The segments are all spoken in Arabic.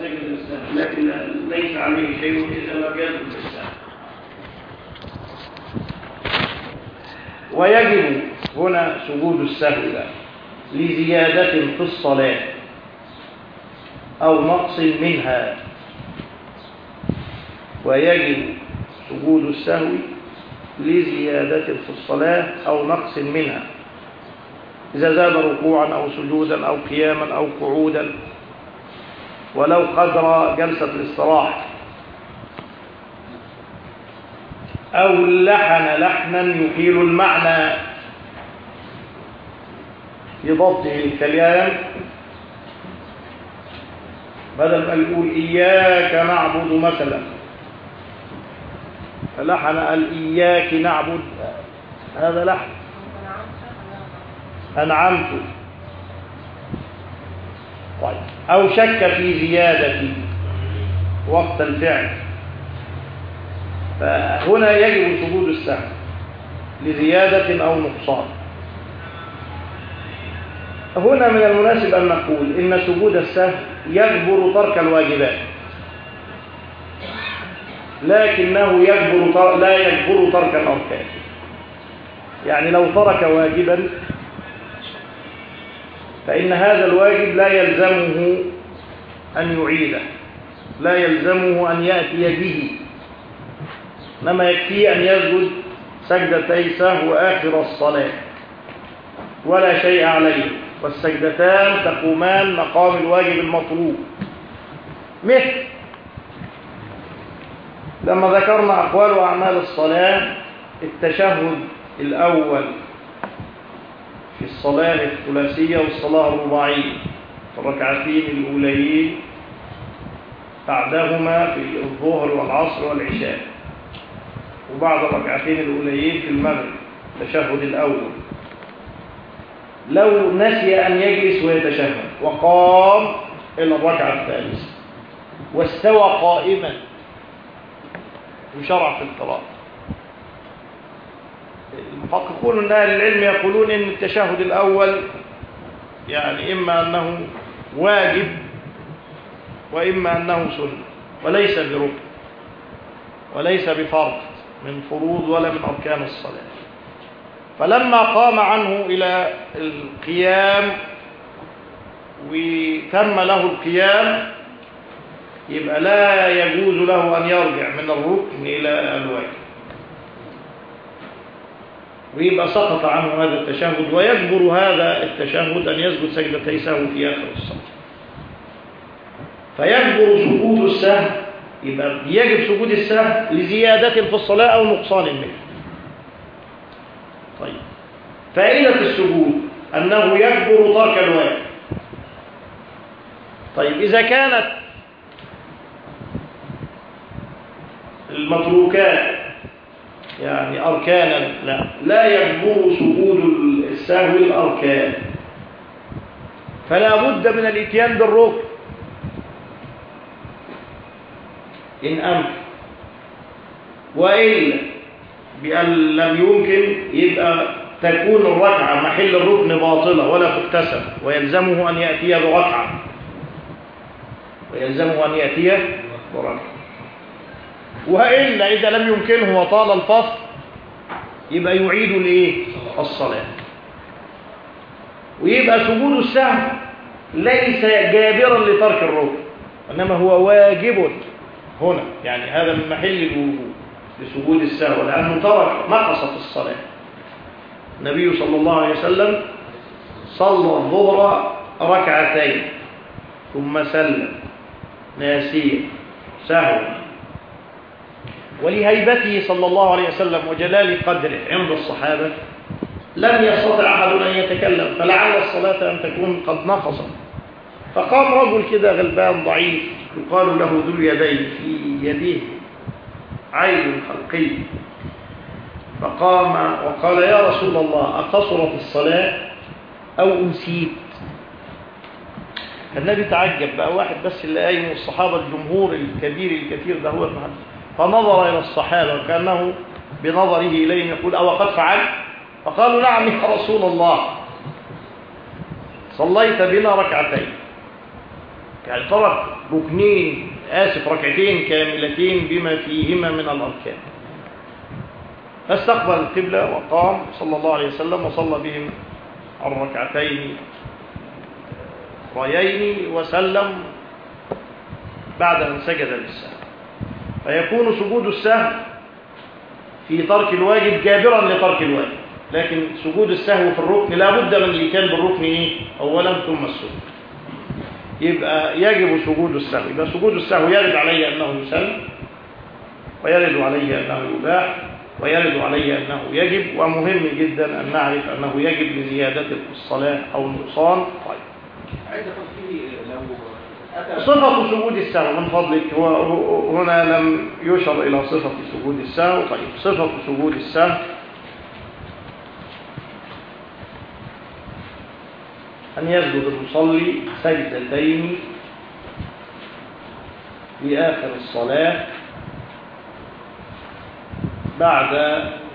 سجد لكن ليس عليه شيء إذا لم يسجد السهو ويجب هنا سجود السهو لزيادة في الصلاة أو نقص منها. ويجب سجود السهو لزيادة في الصلاة أو نقص منها. إذا زاد ركوعا أو سجودا أو قياما أو قعودا ولو قدر جلسة الاستراحة أو لحن لحنا يحيل المعنى. في ضبطه الكلام. بدل ما يقول إياك نعبد مثلا. فلحن قال إياك نعبد. هذا لحن. أنعمت. طيب. أو شك في زيادة وقت الفعل. فهنا يجب سجود السهو لزيادة أو نقصان. هنا من المناسب أن نقول إن سجود السهو يجبر ترك الواجبات. لكنه يجبر لا يجبر ترك الأركان. يعني لو ترك واجبا فإن هذا الواجب لا يلزمه أن يعيده لا يلزمه أن يأتي به. إنما يكفي أن يسجد سجدتي سهو آخر الصلاة ولا شيء عليه. والسجدتان تقومان مقام الواجب المطلوب. مثل لما ذكرنا أقوال وأعمال الصلاة التشهد الأول في الصلاة الثلاثية والصلاة الرباعية في الركعتين الأوليين بعدهما في الظهر والعصر والعشاء وبعد الركعتين الأوليين في المغرب التشهد الأول. لو نسي أن يجلس ويتشهد وقام إلى الركعة الثالثة واستوى قائما وشرع في القراءة المحققون من أهل العلم يقولون إن التشهد الأول يعني إما أنه واجب وإما أنه سنة وليس بركن وليس بفرض من فروض ولا من أركان الصلاة. فلما قام عنه إلى القيام وتم له القيام يبقى لا يجوز له أن يرجع من الركن إلى الواجب ويبقى سقط عنه هذا التشهد ويجبر هذا التشهد أن يسجد سجدتي سهو في آخر الصلاة فيجبر سجود السهو يبقى يجب سجود السهو لزيادة في الصلاة أو نقصان منه. طيب. فائدة السجود أنه يجبر ترك الواجب طيب. إذا كانت المتروكات يعني أركانا لا. لا يجبر سجود السهو الأركان. فلا بد من الإتيان بالركن. إن أمكن وإلا بأن لم يمكن يبقى تكون الركعة محل الركن باطلة ولا تكتسب ويلزمه أن يأتي بركعة. ويلزمه أن يأتي بركعة. وإلا إذا لم يمكنه وطال الفصل يبقى يعيد الإيه؟ الصلاة. ويبقى سجود السهو ليس جابرا لترك الركن إنما هو واجب هنا. يعني هذا من محل الوجوب لسجود السهو لأنه ترك نقصت الصلاة. النبي صلى الله عليه وسلم صلى الظهر ركعتين ثم سلم ناسيا سهوا ولهيبته صلى الله عليه وسلم وجلال قدره. عند الصحابة لم يستطع أحد أن يتكلم فلعل الصلاة أن تكون قد نقصت. فقام رجل كده غلبان ضعيف يقال له ذو اليدين في يديه عين خلقي. فقام وقال يا رسول الله أقصرت الصلاة أو أنسيت؟ النبي تعجب بقى واحد بس اللي قايم والصحابة الجمهور الكبير الكثير ده هو المهندس فنظر إلى الصحابة وكأنه بنظره إليهم يقول أو قد فعلت؟ فقالوا نعم يا رسول الله. صليت بنا ركعتين. يعني ترك ركنين آسف ركعتين كاملتين بما فيهما من الأركان. فاستقبل القبلة وقام صلى الله عليه وسلم وصلى بهم الركعتين ريين وسلم بعد أن سجد للسهو فيكون سجود السهو في ترك الواجب جابرا لترك الواجب. لكن سجود السهو في الركن لا بد من اللي كان بالركن إيه؟ اولا ثم السجود. يبقى يجب سجود السهو. يبقى سجود السهو يرد عليه أنه يسلم ويرد عليه أنه يباح ويرد عليه أنه يجب ومهم جدا أن نعرف أنه يجب لزيادة الصلاة أو النقصان. طيب. عايز أتى صفة سجود السهو من فضلك هنا لم يشر إلى صفة سجود السهو طيب صفة سجود السهو أن يسجد المصلي سجدتين في آخر الصلاة بعد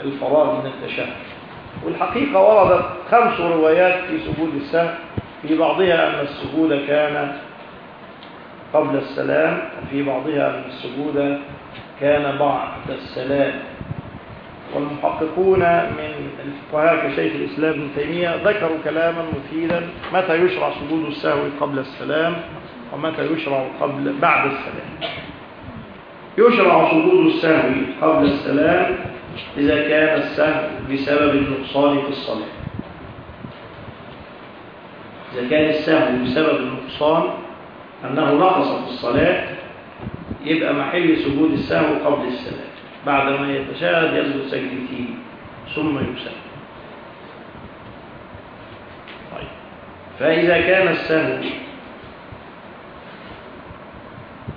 الفراغ من التشهد. والحقيقة وردت خمس روايات في سجود السهو في بعضها أن السجود كان قبل السلام وفي بعضها أن السجود كان بعد السلام. والمحققون من الفقهاء كشيخ الإسلام ابن تيمية ذكروا كلاما مفيدا متى يشرع سجود السهو قبل السلام ومتى يشرع قبل بعد السلام. يشرع سجود السهو قبل السلام إذا كان السهو بسبب النقصان في الصلاة. إذا كان السهو بسبب النقصان أنه نقص في الصلاة يبقى محل سجود السهو قبل السلام بعد ما يتشاهد يسجد سجدتين ثم يسلم طيب. فإذا كان السهو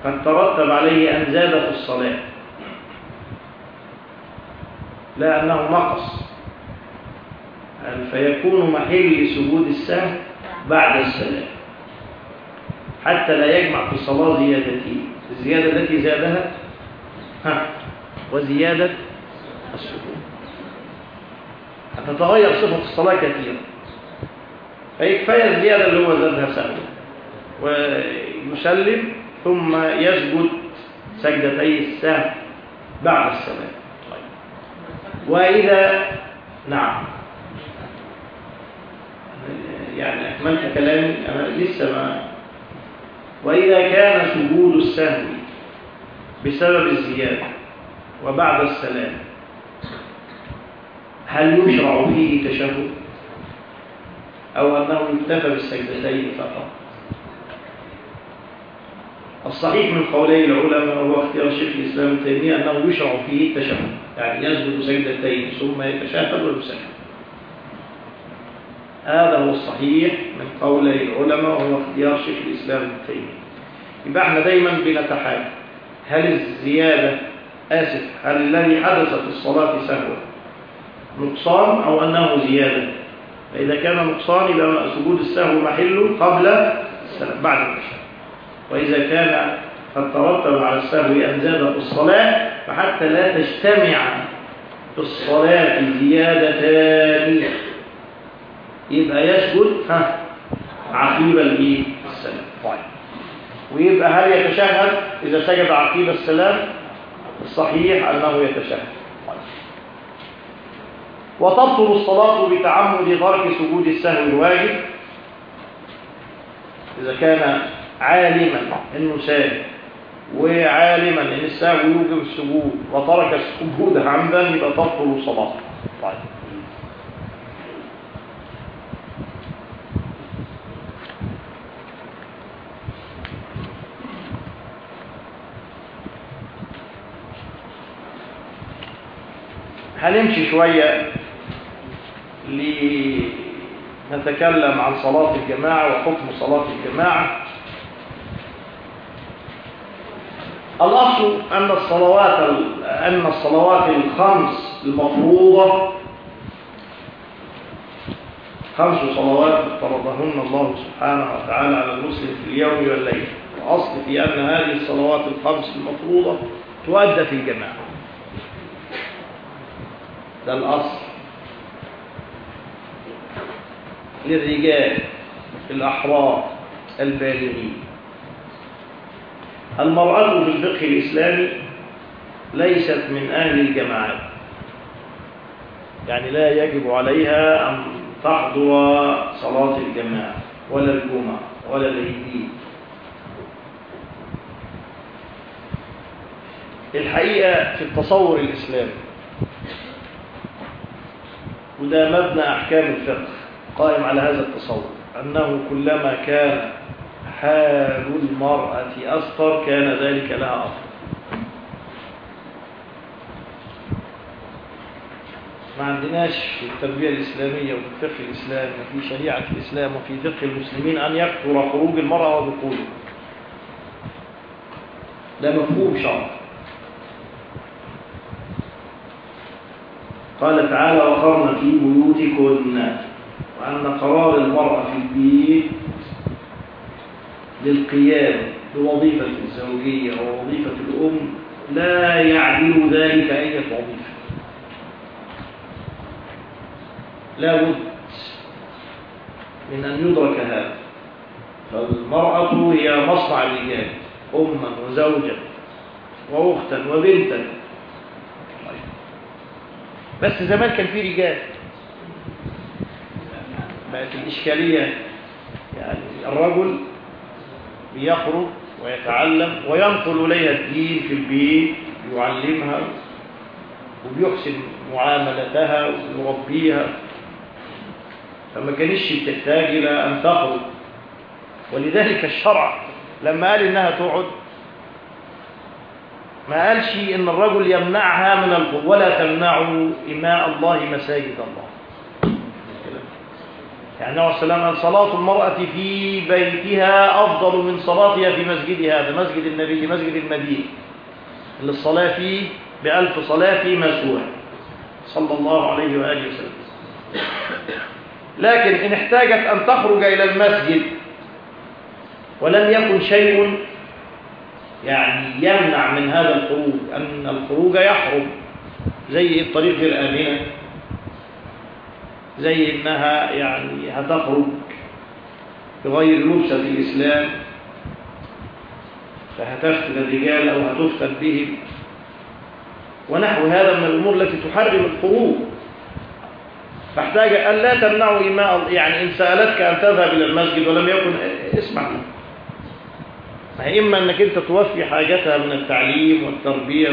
قد ترتب عليه أن زاد في الصلاة لا أنه نقص فيكون محل سجود السهو بعد السلام حتى لا يجمع في الصلاة زيادتين الزيادة التي زادها؟ ها وزيادة السجود هتتغير صفة الصلاة كثيرا فيكفي الزيادة اللي هو زادها سهوا ويسلم ثم يسجد سجدتي السهو بعد السلام طيب. وإذا نعم. يعني أكملت كلامي. أنا لسه ما وإذا كان سجود السهو بسبب الزيادة وبعد السلام هل يشرع فيه تشهد أو أنه يكتفى بالسجدتين فقط؟ الصحيح من قولي العلماء وهو اختيار شيخ الإسلام ابن تيمية أنه يشرع فيه التشهد يعني يسجد سجدتين ثم يتشهد ويسلم هذا هو الصحيح من قولي العلماء وهو اختيار شيخ الإسلام ابن تيمية. يبقى إحنا دايما بنتحاكم هل الزيادة آسف هل الذي حدث في الصلاة سهوا نقصان أو أنه زيادة؟ فإذا كان نقصان يبقى سجود السهو محله قبل السلام بعد التشهد وإذا كان قد ترتب على السهو أن زاد في الصلاة فحتى لا تجتمع في الصلاة زيادتان. يبقى يسجد ها عقيب السلام. طيب. ويبقى هل يتشهد؟ إذا سجد عقيب السلام الصحيح أنه يتشهد. طيب. وتبطل الصلاة بتعمد ترك سجود السهو الواجب. إذا كان عالما أنه ساهل وعالما أن السهو يوجب السجود وترك السجود عمدا يبقى تبطل صلاته طيب هنمشي شوية لنتكلم عن صلاة الجماعة وحكم صلاة الجماعة. الأصل أن الصلوات أن الصلوات الخمس المفروضة. خمس صلوات فرضهن الله سبحانه وتعالى على المسلم في اليوم والليل. الأصل في أن هذه الصلوات الخمس المفروضة تؤدى في الجماعة. ده الأصل للرجال الأحرار البالغين. المرأة في الفقه الإسلامي ليست من أهل الجماعات. يعني لا يجب عليها أن تحضر صلاة الجماعة ولا الجمعة ولا العيدين الحقيقة في التصور الإسلامي وده مبنى أحكام الفقه قائم على هذا التصور أنه كلما كان حال المرأة أستر كان ذلك لها أفضل ما عندناش في التربية الإسلامية وفي الفقه الإسلامي وفي شريعة الإسلام وفي فقه المسلمين أن يكثر خروج المرأة ودخوله ده مفهوم شرع قال تعالى وقرن في بيوتكن وأن قرار المرأة في البيت للقيام بوظيفة الزوجية ووظيفة الأم لا يعدل ذلك أي وظيفة. لا بد من أن يدرك هذا. فالمرأة هي مصنع الرجال أما وزوجا وأختا وبنتا. بس زمان كان في رجال. بقت الإشكالية. يعني الرجل بيخرج ويتعلم وينقل إليها الدين في البيت يعلمها وبيحسن معاملتها ويربيها. فما كانش بتحتاج إلى أن تخرج ولذلك الشرع لما قال إنها تقعد ما قالش إن الرجل يمنعها من الخروج ولا تمنعوا إماء الله مساجد الله. يعني عليه السلام قال صلاة المرأة في بيتها أفضل من صلاتها في مسجدها هذا مسجد النبي مسجد المدينة اللي الصلاة فيه بألف صلاة في مسوح صلى الله عليه وآله وسلم. لكن إن احتاجت أن تخرج إلى المسجد ولم يكن شيء يعني يمنع من هذا الخروج أن الخروج يحرم. زي الطريق غير آمنة زي إنها يعني هتخرج بغير لبسة الإسلام. فهتفتن الرجال أو هتفتن بهم. ونحو هذا من الأمور التي تحرم الخروج. فاحتاج أن لا تمنعوا إماء يعني إن سألتك أن تذهب إلى المسجد ولم يكن اسمع. إما أنك أنت توفي حاجتها من التعليم والتربية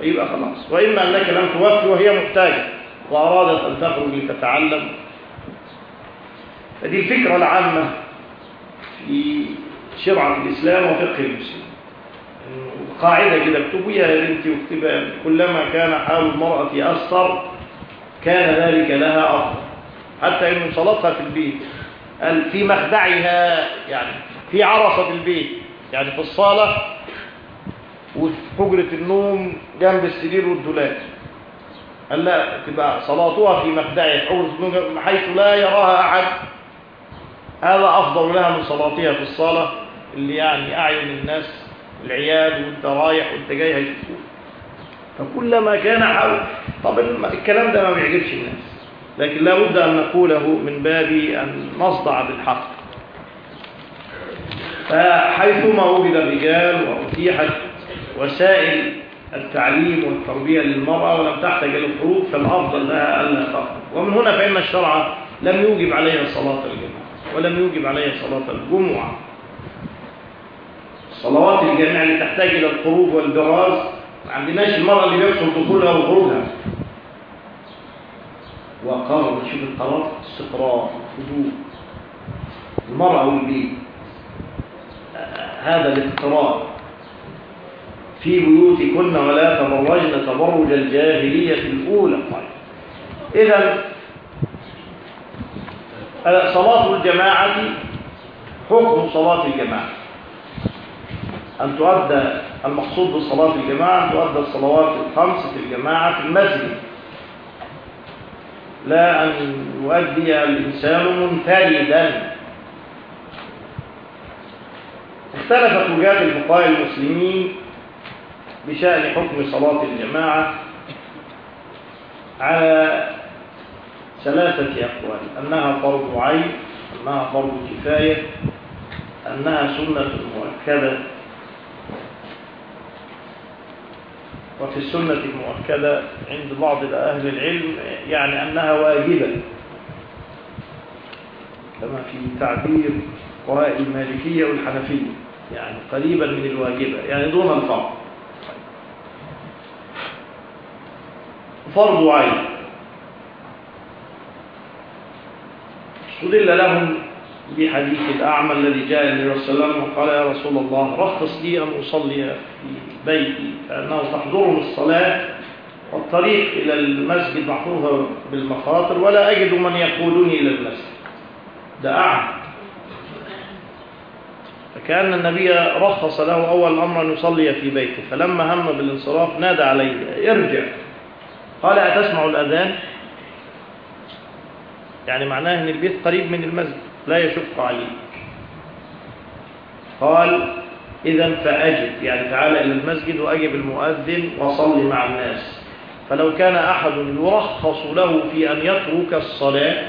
فيبقى خلاص. وإما أنك لم توفي وهي محتاجة وأرادت أن تخرج لتتعلم. هذه الفكرة العامة في شرعة الإسلام وفقه المسلم قاعدة كده اكتبيها يا بنتي واكتبها. كلما كان حال المرأة أثر كان ذلك لها أفضل. حتى إن صلاتها في البيت في مخدعها يعني في عرصة البيت. يعني في الصالة وفي حجرة النوم جنب السرير والدولاب. لا تبقى صلاتها في مخدعها حجرة النوم حيث لا يراها أحد. هذا أفضل لها من صلاتها في الصالة اللي يعني أعين الناس العيال وانت رايح وانت جاي هيشوفوك فكلما كان حول طب الكلام ده ما بيعجبش الناس. لكن لا بد أن نقوله من باب أن نصدع بالحق. فحيثما وجد الرجال وأتيحت وسائل التعليم والتربية للمرأة ولم تحتاج إلى الخروج فالأفضل لها ألا تخرج. ومن هنا فإن الشرع لم يوجب عليها صلاة الجمعة ولم يوجب عليها صلاة الجمعة. الصلوات الجامعة اللي تحتاج إلى الخروج والبراز ما عندناش المرأة اللي بيحصل دخولها وخروجها. وقرر شوف القرار استقرار هدوء. المرأة والبيت. هذا الاضطرار. في بيوتكن ولا تبرجن تبرج الجاهلية الأولى. إذا صلاة الجماعة حكم صلاة الجماعة. أن تؤدى المقصود بصلاة الجماعة أن تؤدى الصلوات الخمس في الجماعة في المسجد. لا أن يؤدي الإنسان منفردا. اختلفت وجهات الفقهاء المسلمين بشأن حكم صلاة الجماعة على ثلاثة أقوال. أنها فرض عين أنها فرض كفاية أنها سنة مؤكدة. وفي السنة المؤكدة عند بعض أهل العلم يعني أنها واجبة. كما في تعبير قراء المالكية والحنفية. يعني قريبا من الواجبة. يعني دون الفرض فرض عين. استدل لهم بحديث الأعمى الذي جاء النبي صلى الله عليه وسلم وقال يا رسول الله رخص لي أن أصلي في بيتي فأنه تحضرني الصلاة والطريق إلى المسجد محفوظة بالمخاطر ولا أجد من يقودني إلى المسجد. ده أعمى. فكأن النبي رخص له أول أمر أن يصلي في بيته فلما هم بالانصراف نادى عليه ارجع. قال أتسمع الأذان؟ يعني معناه أن البيت قريب من المسجد لا يشق عليك قال إذا فأجب يعني تعال إلى المسجد وأجب المؤذن وصلي مع الناس. فلو كان أحد يرخص له في أن يترك الصلاة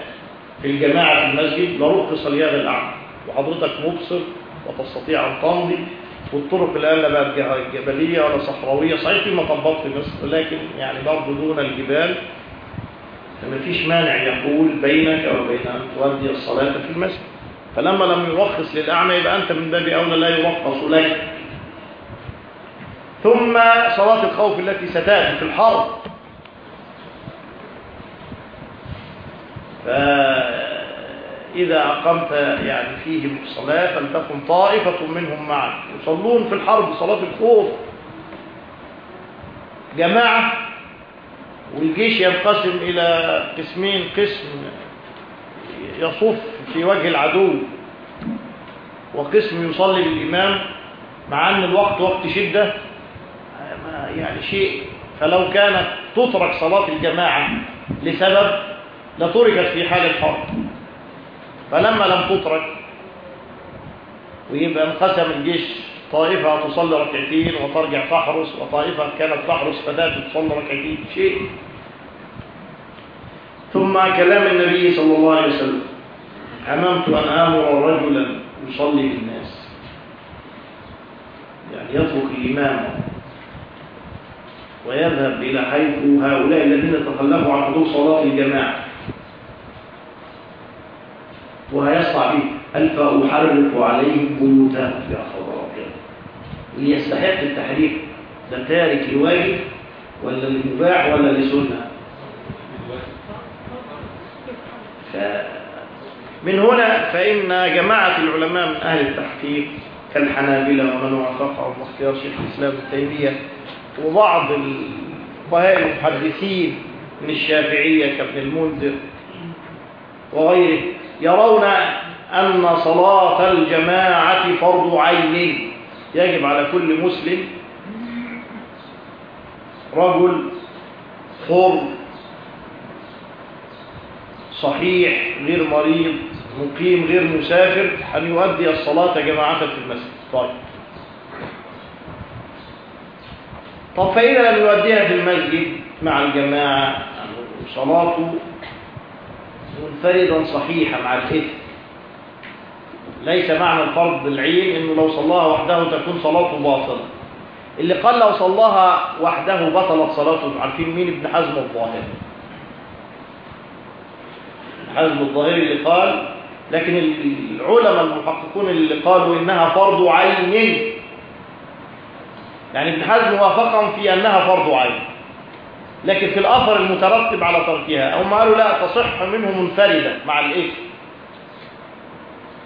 في الجماعة في المسجد لرخص لهذا الأعمى وحضرتك مبصر؟ وتستطيع أن تمضي والطرق الآن لا بقت جبلية ولا صحراوية. صحيح في مطبات في مصر لكن يعني برضه دون الجبال فما فيش مانع يقول بينك أو بين أن تؤدي الصلاة في المسجد. فلما لم يرخص للأعمى يبقى أنت من باب أولى لا يرخص لك. ثم صلاة الخوف التي ستأتي في الحرب. فإذا أقمت يعني فيهم الصلاة فلتكن طائفة منهم معك. يصلون في الحرب صلاة الخوف. جماعة والجيش ينقسم إلى قسمين قسم يصف في وجه العدو وقسم يصلي بالإمام مع أن الوقت وقت شدة. يعني شيء. فلو كانت تترك صلاة الجماعة لسبب لتركت في حال الحرب. فلما لم تترك ويبقى انقسم الجيش طائفة تصلي ركعتين وترجع تحرس وطائفة كانت تحرس فذات تصلي ركعتين شيء. ثم كلام النبي صلى الله عليه وسلم هممت أن آمر رجلا يصلي بالناس. يعني يترك الإمام ويذهب إلى حيث هؤلاء الذين تخلفوا عن حضور صلاة الجماعة. وهيصنع به. قال فأحرق عليهم بيوتهم يا خبر أبيض ليستحق التحريق ده تارك لواجب ولا لمباح ولا لسنة؟ من هنا فإن جماعة العلماء من أهل التحقيق كالحنابلة ومن وافقهم واختيار شيخ الإسلام ابن تيمية وبعض الفقهاء المحدثين من الشافعية كابن المنذر وغيره يرون أن صلاة الجماعة فرض عين. يجب على كل مسلم رجل حر صحيح غير مريض مقيم غير مسافر أن يؤدي الصلاة جماعة في المسجد. طيب. طب فإذا لم يؤديها في المسجد مع الجماعة صلاته منفردا صحيحة مع الإثم ليس معنى الفرض بالعين إنه لو صلاها وحده تكون صلاته باطلة. اللي قال لو صلاها وحده بطلت صلاته عارفين مين ابن حزم الظاهري؟ حزم الظاهري اللي قال لكن العلماء المحققون اللي قالوا إنها فرض عين. يعني ابن حزم وافقهم في أنها فرض عين. لكن في الاثر المترتب على تركها. هم قالوا لا تصح منه منفردا مع الاثم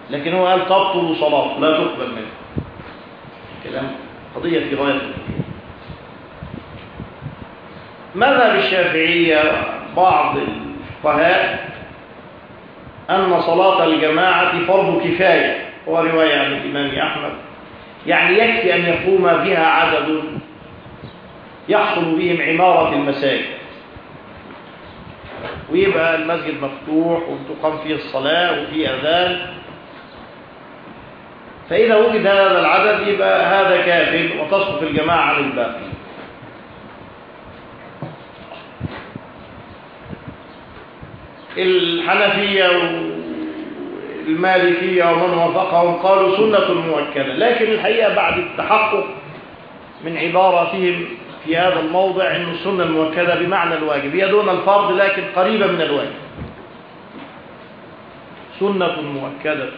لكن هو قال تبطل صلاة. لا تقبل منه. كلام قضية في غاية مذهب الشافعية بعض الفقهاء أن صلاة الجماعة فرض كفاية. هو رواية عن الإمام أحمد. يعني يكفي أن يقوم بها عدد يحصل بهم عمارة المساجد. ويبقى المسجد مفتوح وتقام فيه الصلاة وفيه أذان. فإذا وجد هذا العدد يبقى هذا كاف وتسقط الجماعة عن الباقي. الحنفية والمالكية ومن وافقهم قالوا سنة مؤكدة لكن الحقيقة بعد التحقق من عباراتهم في هذا الموضع أن السنة المؤكدة بمعنى الواجب. هي دون الفرض لكن قريبة من الواجب. سنة مؤكدة.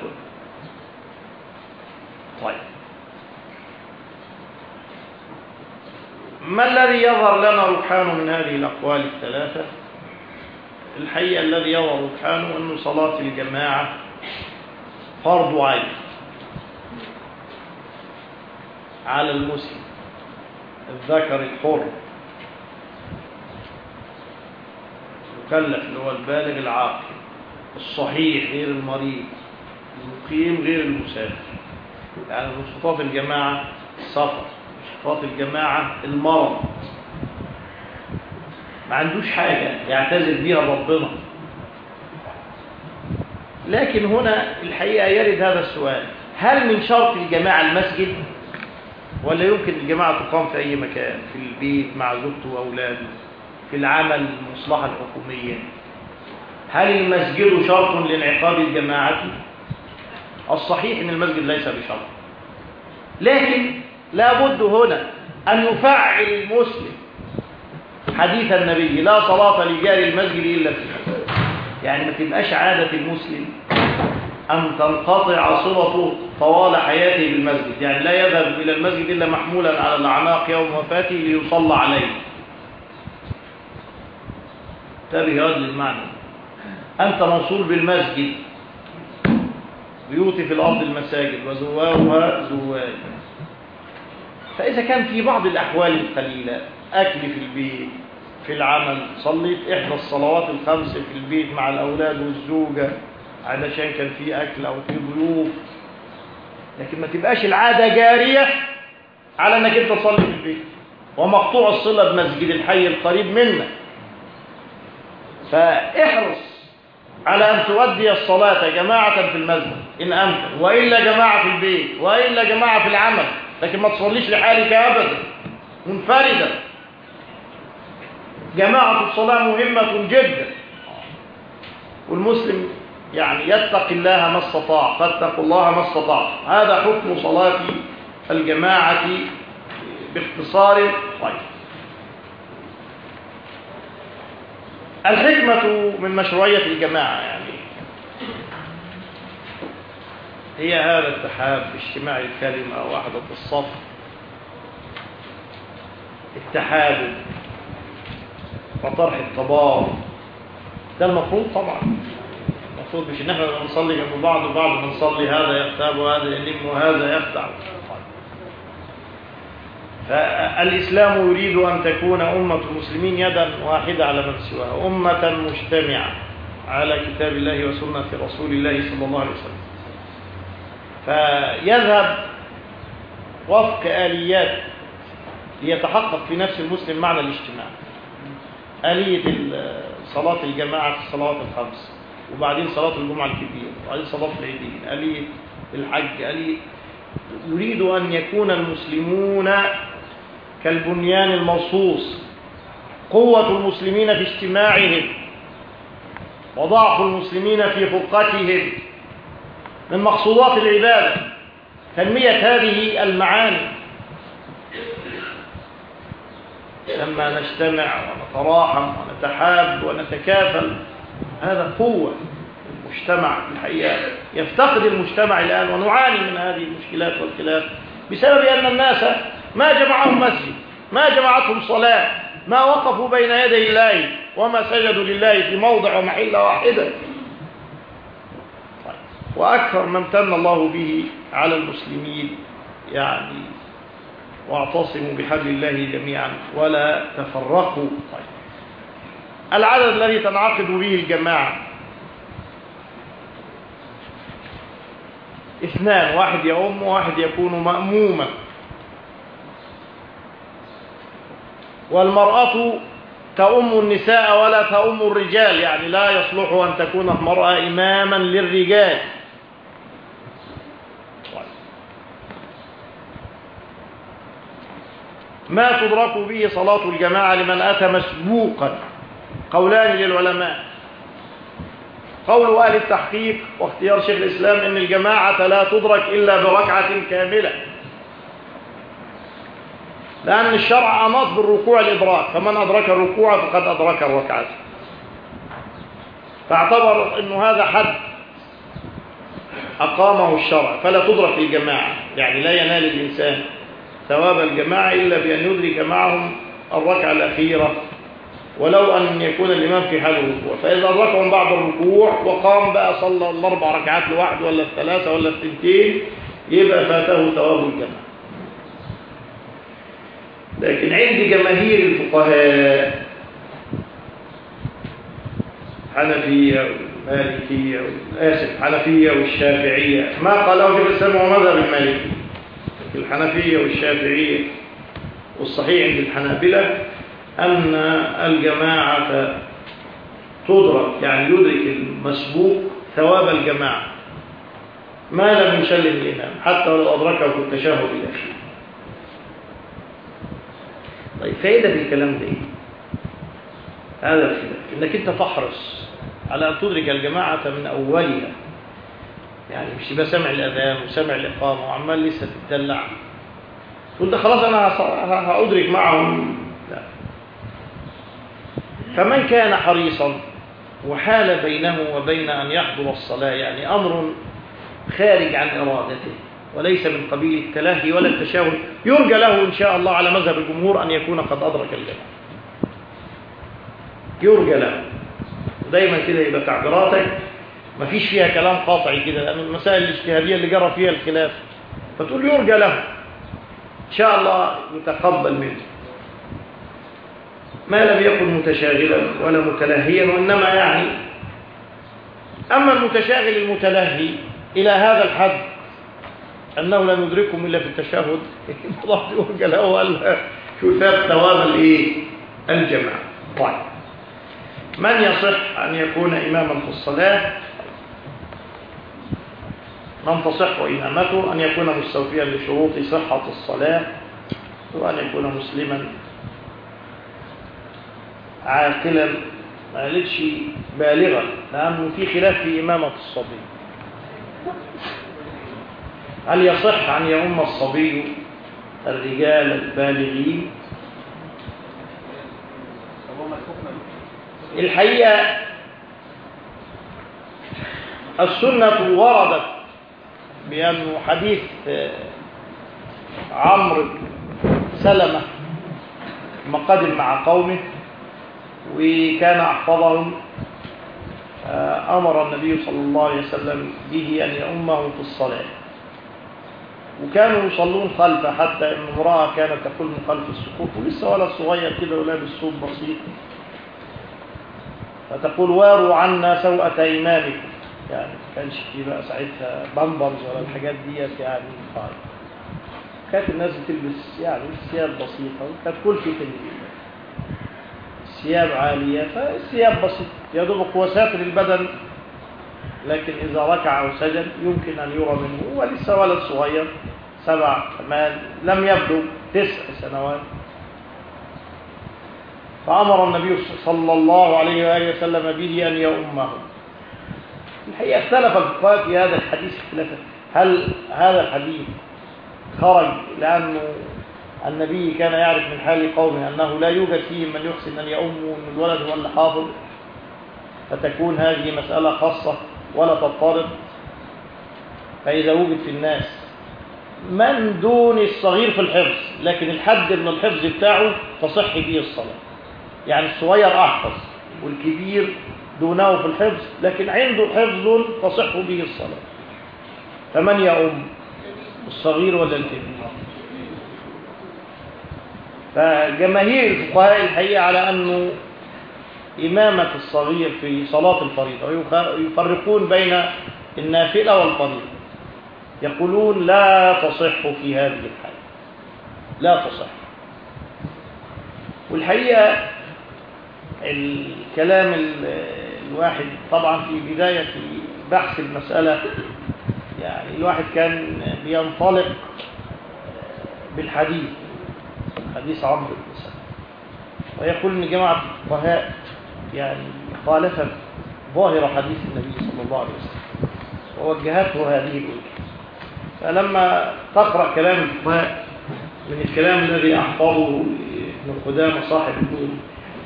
طيب. ما الذي يظهر لنا ركحانه من هذه الأقوال الثلاثة؟ الحقيقة الذي يظهر ركحانه أنه صلاة الجماعة فرض عين على المسلم. الذكر الحر. المكلف اللي هو البالغ العاقل الصحيح غير المريض المقيم غير المسافر. يعني نشاطات الجماعة السفر نشاطات الجماعة المرض. ما عندوش حاجة يعتذر بيها ربنا. لكن هنا الحقيقة يرد هذا السؤال. هل من شرط الجماعة المسجد؟ ولا يمكن الجماعة تقام في أي مكان في البيت مع زوجته وأولاده في العمل المصلحة الحكومية. هل المسجد شرط لانعقاد الجماعة؟ الصحيح إن المسجد ليس بشرط. لكن لا بد هنا أن يفعل المسلم حديث النبي لا صلاة لجار المسجد إلا في المسجد. يعني ما تبقاش عادة المسلم أن تنقطع صلته طوال حياته بالمسجد يعني لا يذهب إلى المسجد إلا محمولا على الأعناق يوم وفاته ليصلى عليه. انتبه هذا للمعنى أنت موصول بالمسجد. بيوت في الأرض المساجد. وزوارها زوار فإذا كان في بعض الأحوال القليلة أكل في البيت في العمل صليت إحدى الصلوات الخمس في البيت مع الأولاد والزوجة. علشان كان في أكل أو في ضيوف. لكن ما تبقاش العادة جارية على أنك أنت تصلي في البيت. ومقطوع الصلة بمسجد الحي القريب منك. فاحرص على أن تؤدي الصلاة جماعة في المسجد إن أمكن وإلا جماعة في البيت وإلا جماعة في العمل. لكن ما تصليش لحالك أبدا. منفردا جماعة الصلاة مهمة جدا. والمسلم يعني يتقي الله ما استطاع فاتقوا الله ما استطاع. هذا حكم صلاة الجماعة باختصار. طيب. الحكمة من مشروعية الجماعة يعني هي هذا التحاب اجتماع الكلمة وحدة الصف. التحابب وطرح التبار ده المفروض طبعا. المفروض مش إن إحنا نصلي جنب بعض وبعض بنصلي هذا يغتاب وهذا يلم وهذا يخدع فالإسلام يريد أن تكون أمة المسلمين يدا واحدة على من سواها أمة مجتمعة على كتاب الله وسنة رسول الله صلى الله عليه وسلم. فيذهب وفق آليات ليتحقق في نفس المسلم معنى الاجتماع. آلية صلاة الجماعة في الصلوات الخمس. وبعدين صلاة الجمعة الكبيرة. وبعدين صلاة العيدين. آلية الحج آلية يريد أن يكون المسلمون كالبنيان المرصوص قوة المسلمين في اجتماعهم وضعف المسلمين في فرقتهم من مقصودات العبادة تنمية هذه المعاني. لما نجتمع ونتراحم ونتحاب ونتكافل هذا قوة المجتمع الحقيقة. يفتقد المجتمع الآن ونعاني من هذه المشكلات والخلاف بسبب أن الناس ما جمعهم مسجد ما جمعتهم صلاة ما وقفوا بين يدي الله وما سجدوا لله في موضع ومحلة واحدة. وأكثر ما امتن الله به على المسلمين يعني واعتصموا بحبل الله جميعا ولا تفرقوا. طيب. العدد الذي تنعقد به الجماعة. اثنان واحد يؤم وواحد يكون مأموما. والمرأة تؤم النساء ولا تؤم الرجال يعني لا يصلح أن تكون المرأة إماما للرجال. ما تدرك به صلاة الجماعة لمن أتى مسبوقا؟ قولان للعلماء. قول أهل التحقيق واختيار شيخ الإسلام أن الجماعة لا تدرك إلا بركعة كاملة. لأن الشرع أناط بالركوع الإدراك فمن أدرك الركوع فقد أدرك الركعة. فاعتبر أنه هذا حد أقامه الشرع فلا تدرك الجماعة. يعني لا ينال الإنسان ثواب الجماعة إلا بأن يدرك معهم الركعة الأخيرة. ولو أن يكون الإمام في حال الركوع فإذا أدركهم بعد الركوع وقام بقى صلى الأربع ركعات لوحده ولا الثلاثة ولا الثنتين يبقى فاته ثواب الجماعة. لكن عند جماهير الفقهاء حنفية مالكية آسف حنفية والشافعية ما قاله في الإسلام هو مذهب المالكي. الحنفية والشافعية والصحيح عند الحنابلة أن الجماعة تدرك يعني يدرك المسبوق ثواب الجماعة. ما لم يسلم الإمام حتى لو أدركه في التشهد الأخير طيب فائدة الكلام ده إيه؟ هذا الخلاف إنك أنت تحرص على أن تدرك الجماعة من أولها. يعني مش تبقى سامع الأذان وسامع الإقامة وعمال لسه تتدلع. وانت خلاص أنا هأدرك معهم فمن كان حريصا وحال بينه وبين أن يحضر الصلاة يعني أمر خارج عن إرادته وليس من قبيل التلهي ولا التشاؤم يرجى له إن شاء الله على مذهب الجمهور أن يكون قد أدرك الجماعة. يرجى له. دايما كده يبقى تعبيراتك ما فيش فيها كلام قاطعي كده لأن المسائل الاجتهادية اللي جرى فيها الخلاف. فتقول يرجى له. إن شاء الله يتقبل منه. ما لم يكن متشاغلا ولا متلهيا وإنما يعني أما المتشاغل المتلهي إلى هذا الحد أنه لم يدركهم إلا في التشهد الله يرجى له ألا يثاب ثواب الإيه؟ الجماعة طيب. من يصح أن يكون إماما في الصلاة؟ من تصح إمامته أن يكون مستوفيا لشروط صحة الصلاة؟ وأن يكون مسلما عاقلا ما قالتش بالغا. لأنه في خلاف في إمامة الصبي. هل يصح أن يؤم الصبي الرجال البالغين؟ الحقيقة السنة وردت بأنه حديث عمرو سلمة لما قدم مع قومه وكان أحفظهم أمر النبي صلى الله عليه وسلم به أن يؤمه في الصلاة. وكانوا يصلون خلفه حتى إن امرأة كانت تقول من خلف الصفوف ولسه ولد صغير كده ولابس ثوب بسيط. فتقول واروا عنا سوءة إمامكم يعني ما كانش في بقى ساعتها بامبرز ولا الحاجات ديت يعني. خالص كانت الناس بتلبس يعني ثياب بسيطة وكانت كل في تنبيه ثياب عالية فالثياب بسيطة يا دوبك هو ساتر البدن لكن إذا ركع أو سجد يمكن أن يرى منه هو لسه ولد صغير سبع ثمان لم يبلغ تسع سنوات. فأمر النبي صلى الله عليه وآله وسلم به أن يؤمه. الحقيقة اختلف الفقهاء في هذا الحديث اختلافا. هل هذا الحديث خرج لأنه النبي كان يعرف من حال قومه أنه لا يوجد فيهم من يحسن أن يؤم وأن الولد اللي حافظ فتكون هذه مسألة خاصة ولا تضطرب. فإذا وجد في الناس من دون الصغير في الحفظ لكن الحد من الحفظ بتاعه تصح به الصلاة. يعني الصغير أحفظ والكبير دونه في الحفظ لكن عنده حفظ تصح به الصلاة. فمن يؤم الصغير ولا الكبير؟ فجماهير الفقهاء الحقيقة على أنه إمامة الصغير في صلاة الفريضة يفرقون بين النافلة والفريضة. يقولون لا تصح في هذه الحالة. لا تصح. والحقيقة الكلام الواحد طبعا في بداية بحث المسألة يعني الواحد كان بينطلق بالحديث. حديث عمرو بن سلمة. ويقول إن جماعة الفقهاء يعني خالفت ظاهر حديث النبي صلى الله عليه وسلم. ووجهته هذه الوجهة فلما تقرأ كلام الفقهاء من الكلام الذي أحفظه ابن قدامة صاحب الدول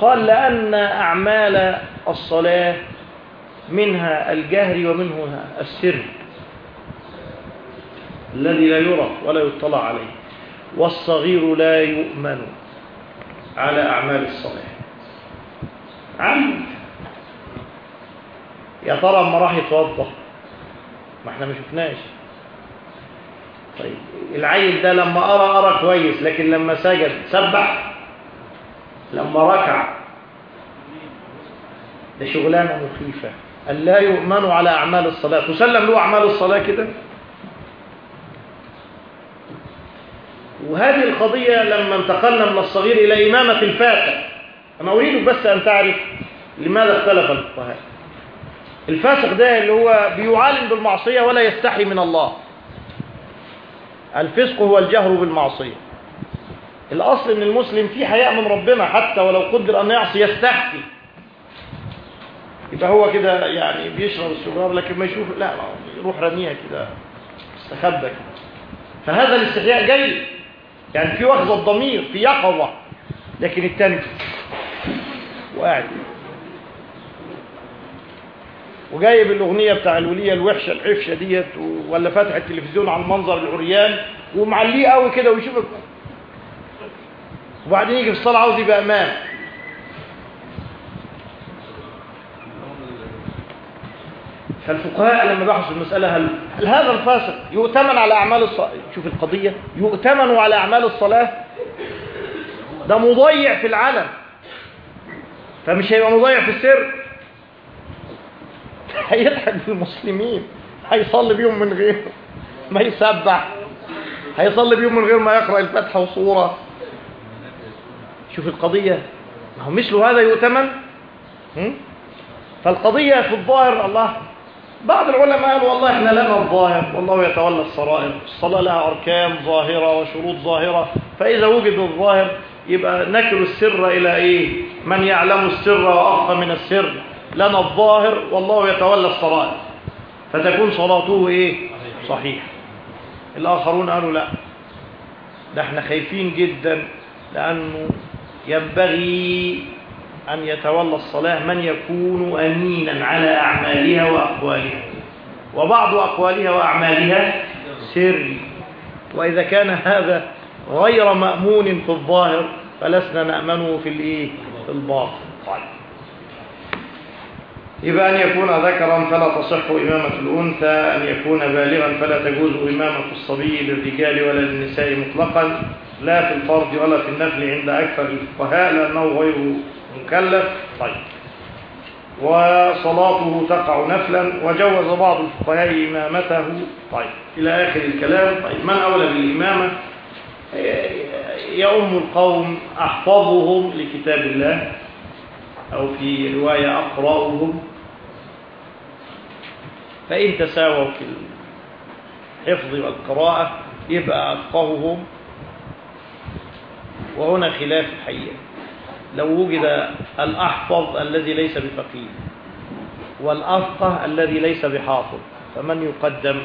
قال لأن أعمال الصلاة منها الجهر ومنها السر. الذي لا يرى ولا يطلع عليه. والصغير لا يؤمن على أعمال الصلاة عمد يا ترى اما راح يتوضأ؟ ما إحنا ما شفناش. طيب العيل ده لما أرى أرى كويس لكن لما سجد سبح لما ركع ده شغلانة مخيفة. أن لا يؤمن على أعمال الصلاة. تسلم له أعمال الصلاة كده؟ وهذه القضية لما انتقلنا من الصغير إلى إمامة الفاسق أنا أريد بس أن تعرف لماذا اختلف الفقهاء. الفاسق ده اللي هو بيعالم بالمعصية ولا يستحي من الله. الفسق هو الجهر بالمعصية. الأصل أن المسلم فيه حياء من ربنا حتى ولو قدر أن يعصي يستحي. يبقى هو كده يعني بيشرب السجار لكن ما يشوف لا يروح رميها كده استخبى كده. فهذا الاستحياء جيد. يعني في وخز الضمير في يقظة. لكن التاني وقاعد وجايب الأغنية بتاع الولية الوحشة العفشة ديت ولا فاتح التلفزيون على المنظر العريان ومعليه قوي كده ويشوفك وبعدين يجي في الصلاة عاوز يبقى أمام. فالفقهاء لما بحثوا المسألة هل, هل هذا الفاسق يؤتمن على أعمال الصلاة شوف القضية يؤتمن على أعمال الصلاة؟ ده مضيع في العلم فمش هيبقى مضيع في السر. هيضحك بالمسلمين. هيصلي بيهم من غير ما يسبح. هيصلي بيهم من غير ما يقرأ الفاتحة وصورة شوف القضية. ما هو مثل هذا يؤتمن؟ فالقضية في الظاهر الله بعض العلماء قالوا والله إحنا لنا الظاهر والله يتولى السرائر الصلاة لها أركان ظاهرة وشروط ظاهرة فإذا وجد الظاهر يبقى نكر السر إلى إيه؟ من يعلم السر وأخفى من السر. لنا الظاهر والله يتولى السرائر فتكون صلاته إيه؟ صحيح الآخرون قالوا لا. ده إحنا خايفين جدا لأنه ينبغي أن يتولى الصلاة من يكون أمينا على أعمالها وأقوالها. وبعض أقوالها وأعمالها سر. وإذا كان هذا غير مأمون في الظاهر فلسنا نأمنه في الإيه؟ في الباطن. طيب. أن يكون ذكرا فلا تصح إمامة الأنثى أن يكون بالغا فلا تجوز إمامة الصبي للرجال ولا للنساء مطلقا. لا في الفرض ولا في النفل عند أكثر الفقهاء لأنه غير مكلف. طيب. وصلاته تقع نفلا. وجوز بعض الفقهاء إمامته. طيب. إلى آخر الكلام. طيب. من أولى بالإمامة؟ يؤم القوم أحفظهم لكتاب الله. أو في رواية أقرأهم. فإن تساووا في الحفظ والقراءة يبقى أفقههم. وهنا خلاف الحقيقة. لو وجد الأحفظ الذي ليس بفقيه والأفقه الذي ليس بحافظ فمن يقدم؟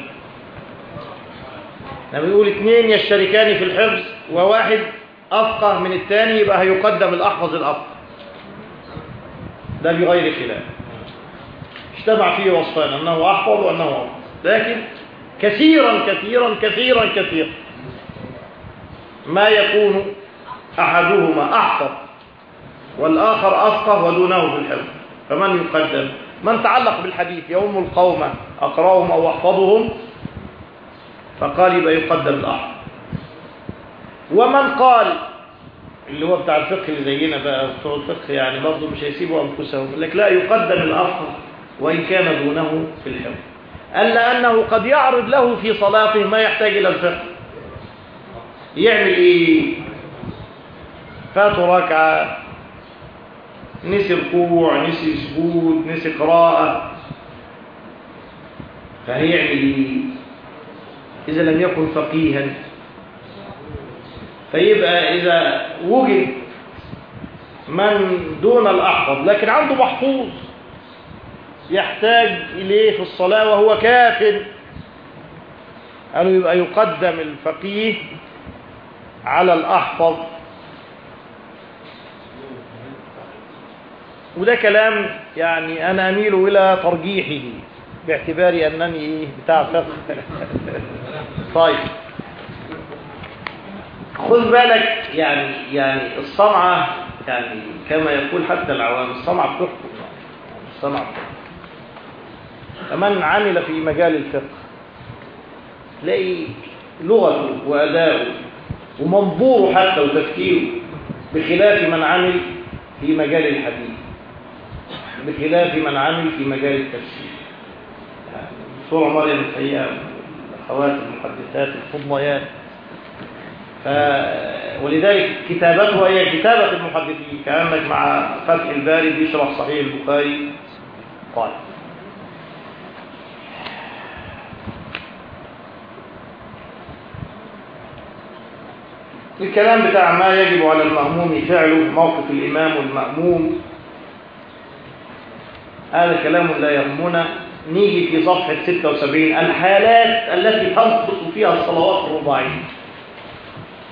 لما يقول اثنين يشتركان في الحفظ وواحد أفقه من الثاني يبقى هيقدم الأحفظ الأفقه. ده بغير خلاف. اجتمع فيه وصفان أنه أحفظ وأنه أفقه. لكن كثيرا كثيرا كثيرا كثيرا ما يكون أحدهما أحفظ. والآخر أفقه ودونه في الحفظ فمن يقدم؟ من تعلق بالحديث يوم القوم أقرأهم أو أحفظهم؟ فقال يبقى يقدم الأحفظ ومن قال؟ اللي هو بتاع الفقه اللي زينا بقى بتوع الفقه يعني برضه مش هيسيبوا أنفسهم لك لا يقدم الأفقه وإن كان دونه في الحفظ. ألا أنه قد يعرض له في صلاته ما يحتاج إلى الفقه. يعمل إيه؟ فاته ركعة. نسي ركوع نسي سجود نسي قراءة فهيعمل إيه إذا لم يكن فقيها. فيبقى إذا وجد من دون الأحفظ لكن عنده محفوظ يحتاج إليه في الصلاة وهو كاف قالوا يبقى يقدم الفقيه على الأحفظ. وده كلام يعني أنا أميل إلى ترجيحه باعتباري أنني إيه بتاع فقه. طيب. خذ بالك يعني يعني الصنعة يعني كما يقول حتى العوام الصنعة بتحكم. الصنعة فمن عمل في مجال الفقه تلاقي لغته وأداؤه ومنظوره حتى وتفكيره بخلاف من عمل في مجال الحديث. بخلاف من عمل في مجال التفسير. سورة مريم الحقيقة الأخوات المحدثات الفضليات ف... ولذلك كتابته هي كتابة المحدثين كأنك مع فتح الباري بيشرح صحيح البخاري. قال الكلام بتاع ما يجب على المأموم فعله موقف الإمام والمأموم. هذا كلام لا يهمنا. نيجي في صفحة 76 الحالات التي تنقص فيها الصلوات الرباعية.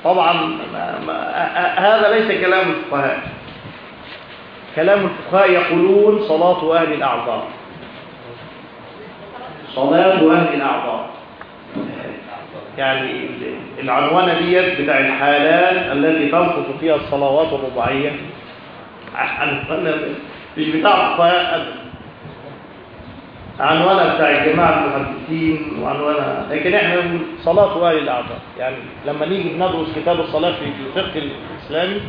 طبعا هذا ليس كلام الفقهاء. كلام الفقهاء يقولون صلاة أهل الأعذار. صلاة أهل الأعذار. يعني العنوانة ديت بتاع الحالات التي تنقص فيها الصلوات الرباعية. مش بتاع الفقهاء عنوانها بتاع الجماعة المحدثين وعنوانها لكن إحنا نقول صلاة أهل الأعذار يعني لما نيجي ندرس كتاب الصلاة في الفقه الإسلامي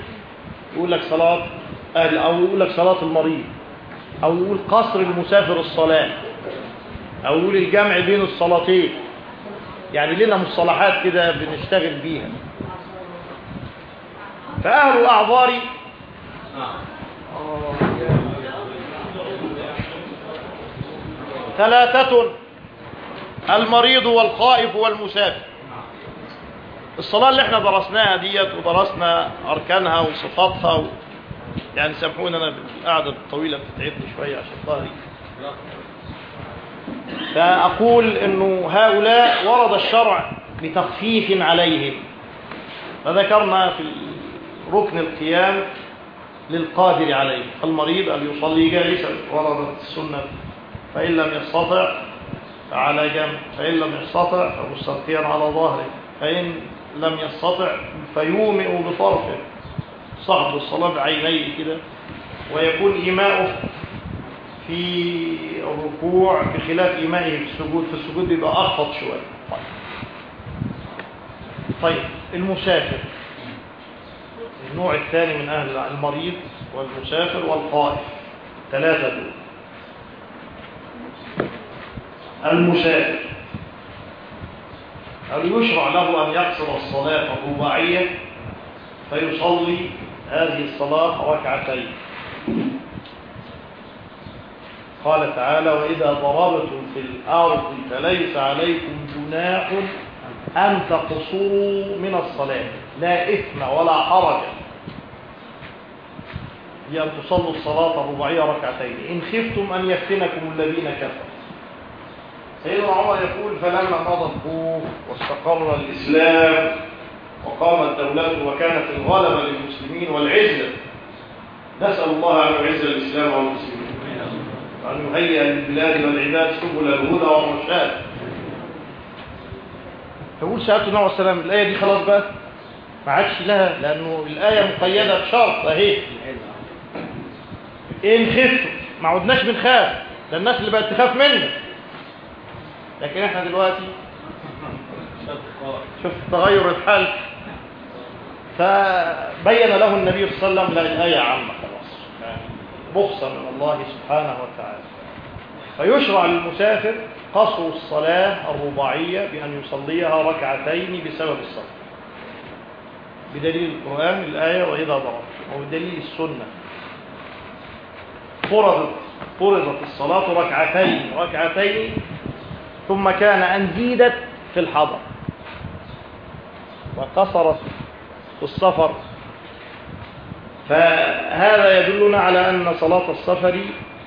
يقول لك صلاة أهل أو يقول لك صلاة المريض أو يقول قصر المسافر الصلاة أو يقول الجمع بين الصلاتين. يعني لنا مصطلحات كده بنشتغل بيها. فأهل الأعذار ثلاثة المريض والخائف والمسافر. الصلاة اللي إحنا درسناها ديت ودرسنا أركانها وصفاتها و... يعني سامحوني أنا بالقعدة الطويلة بتتعبني شوية عشان ظهري. فأقول أنه هؤلاء ورد الشرع بتخفيف عليهم. فذكرنا في ركن القيام للقادر عليه. المريض أن يصلي جالسا وردت السنة فإن لم يستطع فعلى جنب فإن لم يستطع فمستلقيا على ظهره. فإن لم يستطع فيومئ بطرفه. صعب الصلاة بعينيه كده. ويكون إيماؤه في الركوع بخلاف إيمائه في السجود. في السجود بيبقى أخفض شوية. طيب. طيب المسافر. النوع الثاني من أهل المريض والمسافر والقائف ثلاثة دول. المسافر هل يشرع له أن يقصر الصلاة الرباعية فيصلي هذه الصلاة ركعتين؟ قال تعالى وإذا ضربتم في الأرض فليس عليكم جناح أن تقصروا من الصلاة. لا إثم ولا حرج بأن تصلوا الصلاة الرباعية ركعتين. إن خفتم أن يفتنكم الذين كفروا. سيدنا عمر يقول فلما مضى الخوف واستقر الإسلام وقامت دولته وكانت الغلبة للمسلمين والعزة. نسأل الله أن يعز الإسلام والمسلمين. وأن يهيئ للبلاد والعباد سبل الهدى والرشاد. فقول سألت النبي عليه السلام الآية دي خلاص بقى؟ ما عادش لها لأنه الآية مقيدة بشرط أهي إن خفتوا ما عدناش بنخاف. ده الناس اللي بقت تخاف منك لكن إحنا دلوقتي شوف تغير الحال. فبين له النبي صلى الله عليه وسلم لا الآية عامة خلاص. بخصة من الله سبحانه وتعالى. فيشرع للمسافر قصر الصلاة الرباعية بأن يصليها ركعتين بسبب السفر بدليل القرآن الآية وإذا ضرب وبدليل السنة. فرضت فرضت الصلاة ركعتين. ركعتين ثم كان أن زيدت في الحضر. وقصرت في السفر. فهذا يدلنا على أن صلاة السفر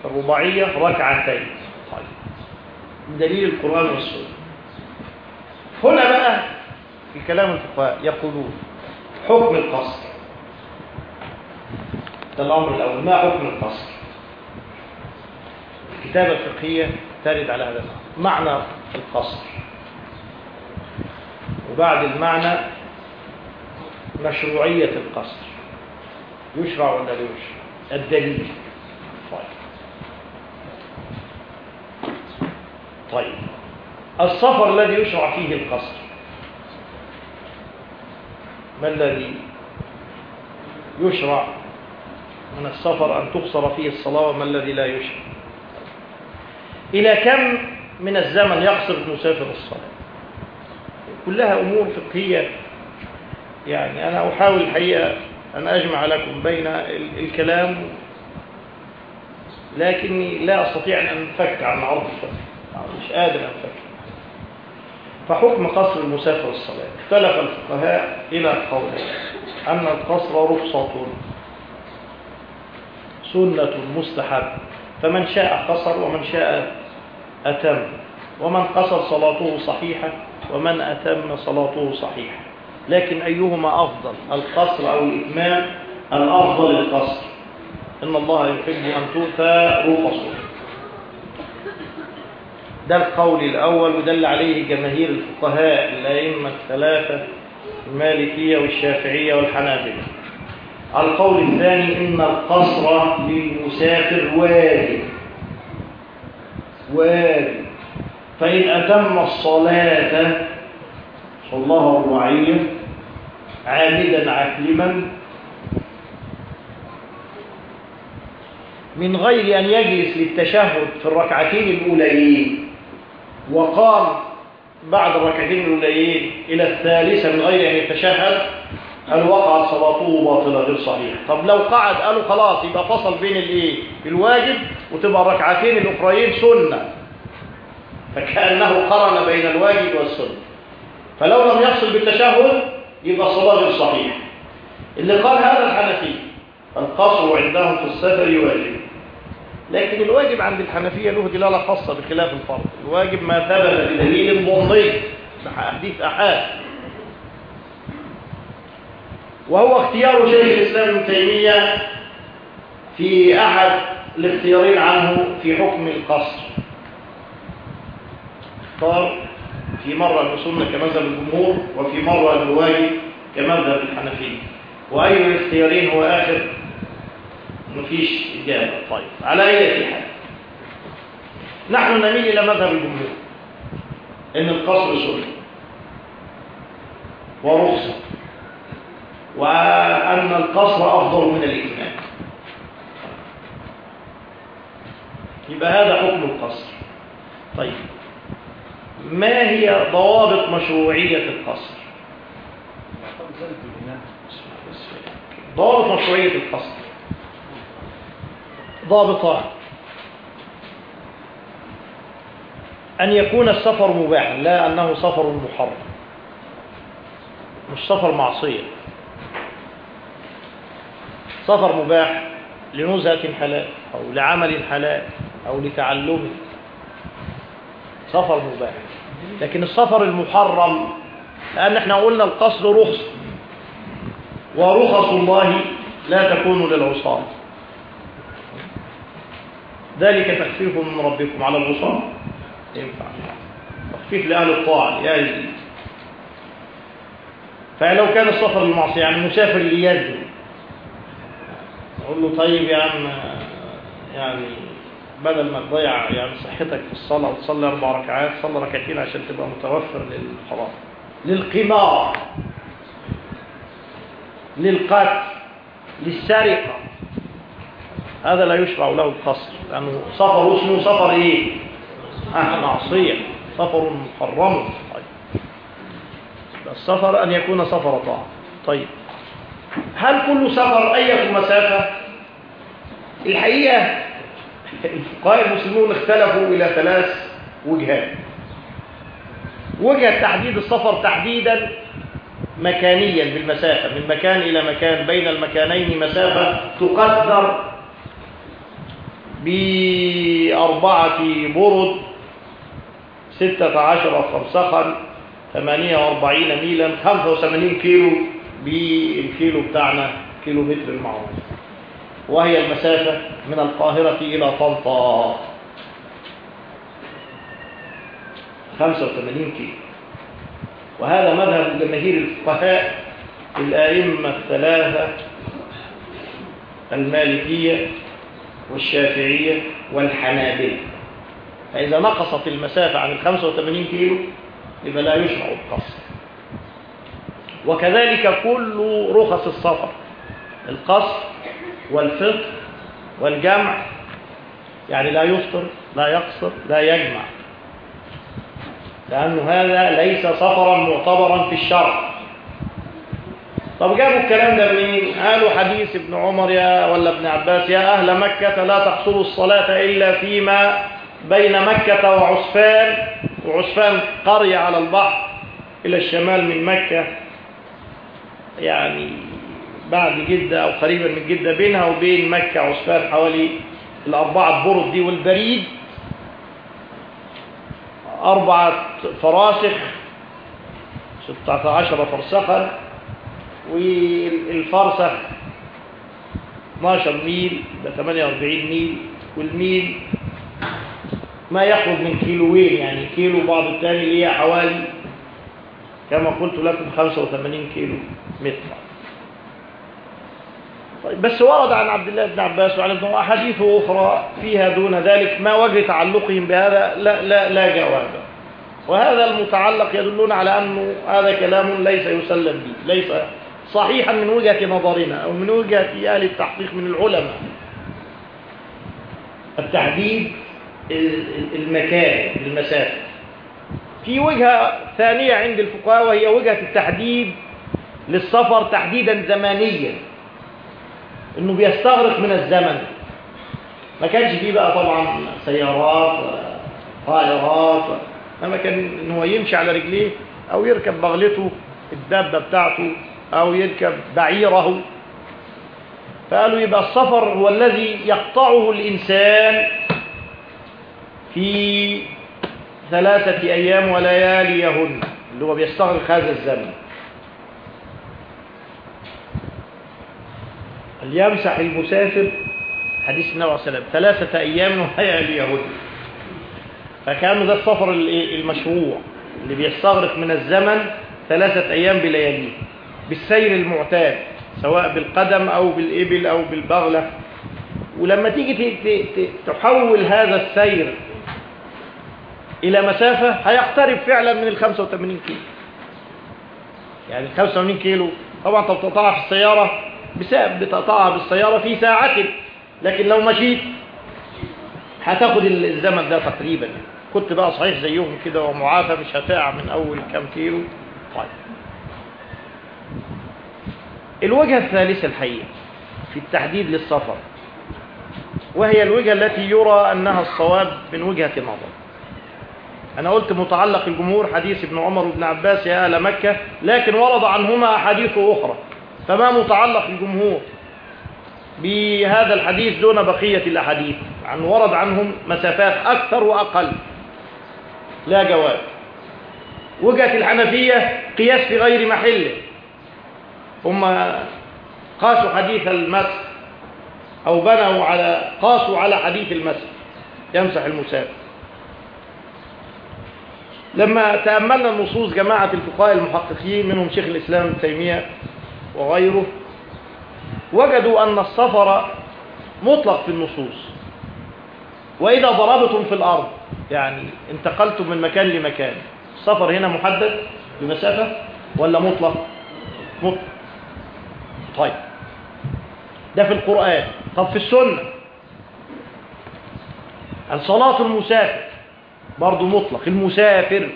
الرباعية ركعتين. طيب. دليل القرآن والسنة. هنا بقى في كلام الفقهاء يقولون حكم القصر. ده الأمر الأول. ما حكم القصر؟ الكتابة الفقهية ترد على هذا المعنى معنى القصر وبعد المعنى مشروعية القصر يشرع ولا لا يشرع؟ الدليل. طيب. طيب. السفر الذي يشرع فيه القصر ما الذي يشرع من السفر أن تقصر فيه الصلاة وما الذي لا يشرع؟ إلى كم من الزمن يقصر المسافر الصلاة كلها أمور فقهية. يعني أنا أحاول الحقيقة أن أجمع لكم بين الكلام لكني لا أستطيع أن أنفك عن عرض الفقه مش قادر أنفك. فحكم قصر المسافر الصلاة اختلف الفقهاء إلى قولين أن القصر رخصة سنة مستحب. فمن شاء قصر ومن شاء أتم. ومن قصر صلاته صحيحة ومن أتم صلاته صحيحة. لكن أيهما أفضل القصر أو الإتمام؟ الأفضل القصر. إن الله يحب أن تؤتى رخصه ده القول الأول ودل عليه جماهير الفقهاء الأئمة الثلاثة المالكية والشافعية والحنابلة. القول الثاني إن القصر للمسافر واجب واجب فإن أتم الصلاة صلاها الرعية عامدا عكلما من غير أن يجلس للتشهد في الركعتين الأوليين. وقام بعد الركعتين الأوليين إلى الثالثة من غير أن يتشهد هل وقعت صلاته باطلة غير صحيح؟ طب لو قعد قالوا خلاص يبقى فصل بين الإيه؟ الواجب وتبقى الركعتين الأخريين سنة. فكأنه قرن بين الواجب والسنة. فلو لم يفصل بالتشهد يبقى الصلاة غير صحيح. اللي قال هذا الحنفي القصر عندهم في السفر واجب. لكن الواجب عند الحنفية له دلالة خاصة بخلاف الفرض. الواجب ما ثبت بدليل ضمني حديث أحاد. وهو اختيار شيخ الإسلام ابن تيمية في أحد الاختيارين عنه في حكم القصر. اختار في مرة سنة كمذهب الجمهور وفي مرة واجب كمذهب الحنفية. وأي الاختيارين هو آخر؟ مفيش إجابة. طيب على أي حال. نحن نميل إلى مذهب الجمهور. إن القصر سنة. ورخصة. وأن القصر أفضل من الإتمام. يبقى هذا حكم القصر. طيب. ما هي ضوابط مشروعية القصر؟ ضوابط مشروعية القصر. ضابطان. أن يكون السفر مباحا لا أنه سفر محرم. مش سفر معصية. سفر مباح لنزهة حلال أو لعمل حلال. أو لتعلم سفر مباح. لكن السفر المحرم لأن إحنا قلنا القصر رخص. ورخص الله لا تكون للعصاة. ذلك تخفيف من ربكم على العصاة. ينفع. تخفيف لأهل الطاعة يا يزيد. فلو كان السفر المعصية يعني مسافر ليزن أقول له طيب يا عم يعني بدل ما تضيع يعني صحتك في الصلاة وتصلي أربع ركعات صلي ركعتين عشان تبقى متوفر للحرام للقمار للقتل للسرقة. هذا لا يشرع له القصر لأنه سفر اسمه سفر إيه؟ أه معصية. سفر محرم. طيب. السفر أن يكون سفر طاعة. طيب. هل كل سفر أية مسافة؟ الحقيقة الفقهاء المسلمون اختلفوا إلى ثلاث وجهات. وجهة تحديد السفر تحديدا مكانيا بالمسافة من مكان إلى مكان بين المكانين مسافة تقدر بأربعة برد ستة عشر فرسخا ثمانية وأربعين ميلا خمسة وثمانين كيلو بالكيلو بتاعنا كيلو متر المعروف وهي المسافة من القاهرة إلى طنطا. 85 كيلو. وهذا مذهب جماهير الفقهاء الأئمة الثلاثة المالكية والشافعية والحنابلة. فإذا نقصت المسافة عن ال 85 كيلو يبقى لا يشرع القصر. وكذلك كل رخص السفر. القصر والفطر والجمع يعني لا يفطر لا يقصر لا يجمع. لأن هذا ليس سفرا معتبرا في الشرع. طب جابوا الكلام ده منين؟ قالوا حديث ابن عمر يا ولا ابن عباس يا أهل مكة لا تقصروا الصلاة إلا فيما بين مكة وعسفان وعسفان قرية على البحر إلى الشمال من مكة. يعني بعد جدة أو قريبا من جدة بينها وبين مكة عسفان حوالي الأربعة برد دي والبريد. أربعة فراسخ ستة عشر فرسخا. والفرسخ 12 ميل ده 48 ميل. والميل ما يخرج من كيلوين يعني كيلو بعض الثاني هي حوالي كما قلت لكم 85 كيلو متر. طيب بس ورد عن عبد الله بن عباس وعن ابن أحاديث أخرى فيها دون ذلك ما وجه تعلقهم بهذا لا, لا, لا جواب. وهذا المتعلق يدلون على أنه هذا كلام ليس يسلم به ليس صحيحا من وجهة نظرنا أو من وجهة أهل التحقيق من العلماء. التحديد المكان المسافة. في وجهة ثانية عند الفقهاء وهي وجهة التحديد للسفر تحديدا زمانيا. إنه بيستغرق من الزمن. ما كانش فيه بقى طبعا سيارات طائرات إنما كان إن هو يمشي على رجليه أو يركب بغلته الدابة بتاعته أو يركب بعيره. فقالوا يبقى السفر هو الذي يقطعه الإنسان في ثلاثة أيام ولياليهن اللي هو بيستغرق هذا الزمن. ليمسح المسافر حديث النبي عليه السلام ثلاثة أيام ولياليهن فكان ده السفر المشروع اللي بيستغرق من الزمن ثلاثة أيام بلياليه بالسير المعتاد سواء بالقدم أو بالإبل أو بالبغلة. ولما تيجي تحول هذا السير إلى مسافة هيقترب فعلا من ال 85 كيلو. يعني ال 85 كيلو طبعا انت بتقطعها في السيارة بسبب بتقطعها بالسيارة في ساعة. لكن لو مشيت هتاخد الزمن ده تقريبا. كنت بقى صحيح زيهم كده ومعافى مش هتقع من أول كام كيلو. طيب. الوجهة الثالثة الحقيقة في التحديد للسفر وهي الوجهة التي يرى أنها الصواب من وجهة نظر. أنا قلت متعلق الجمهور حديث ابن عمر وابن عباس يا أهل مكة لكن ورد عنهما أحاديث أخرى. فما متعلق الجمهور بهذا الحديث دون بقية الأحاديث. عن ورد عنهم مسافات أكثر وأقل. لا جواب. وجهة الحنفية قياس في غير محله. هم قاسوا حديث المسح أو بنوا على قاسوا على حديث المسح. يمسح المسافر لما تأملنا النصوص جماعة الفقهاء المحققين منهم شيخ الإسلام ابن تيمية وغيره وجدوا أن السفر مطلق في النصوص. وإذا ضربتم في الأرض يعني انتقلتم من مكان لمكان السفر هنا محدد بمسافة ولا مطلق؟ مطلق. طيب. ده في القرآن. طب في السنة. الصلاة المسافر برضو مطلق. المسافر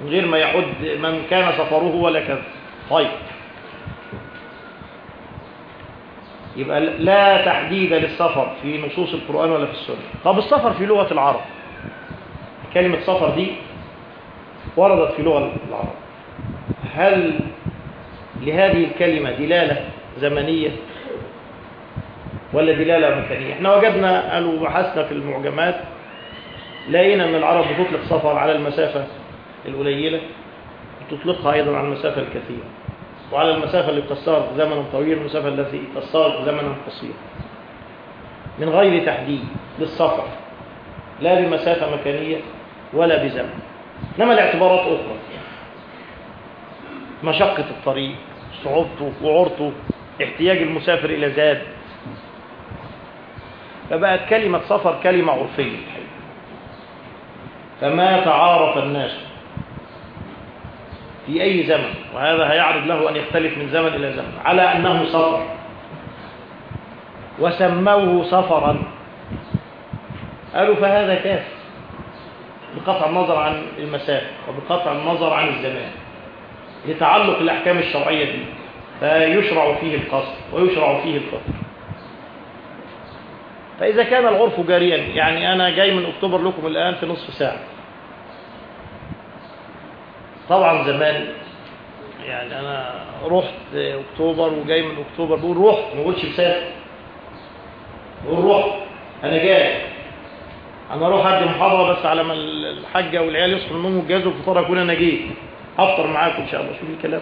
من غير ما يحد من كان سفره ولا كذا. طيب. يبقى لا تحديد للسفر في نصوص القرآن ولا في السنة. طب السفر في لغة العرب. كلمة سفر دي وردت في لغة العرب. هل لهذه الكلمة دلالة زمنية ولا دلالة مكانية؟ إحنا وجدنا قالوا بحثنا في المعجمات لقينا إن العرب بتطلق سفر على المسافة القليلة وتطلقها أيضا على المسافة الكثيرة. وعلى المسافة اللي بتستغرق زمنا طويل والمسافة التي تستغرق زمنا قصير. من غير تحديد للسفر لا بمسافة مكانية ولا بزمن. إنما الاعتبارات أخرى. مشقة الطريق صعوبته وعرته احتياج المسافر إلى زاد فبقت كلمة سفر كلمة عرفية. فما تعارف الناس؟ في أي زمن وهذا هيعرض له أن يختلف من زمن إلى زمن على أنه سفر. وسموه سفرا. قالوا فهذا كاف. بقطع النظر عن المسافة وبقطع النظر عن الزمان. لتعلق الأحكام الشرعية دي. فيشرع فيه القصر ويشرع فيه الفطر فإذا كان العرف جاريا يعني أنا جاي من أكتوبر لكم الآن في نصف ساعة. طبعا زمان يعني أنا رحت أكتوبر وجاي من أكتوبر بقول رحت ما بقولش مسافر بقول رحت أنا جاي. أنا أروح أدي محاضرة بس على ما الحاجة والعيال يصحوا من النوم ويجهزوا الفطار أكون أنا جيت هفطر معاكم إن شاء الله شوف الكلام.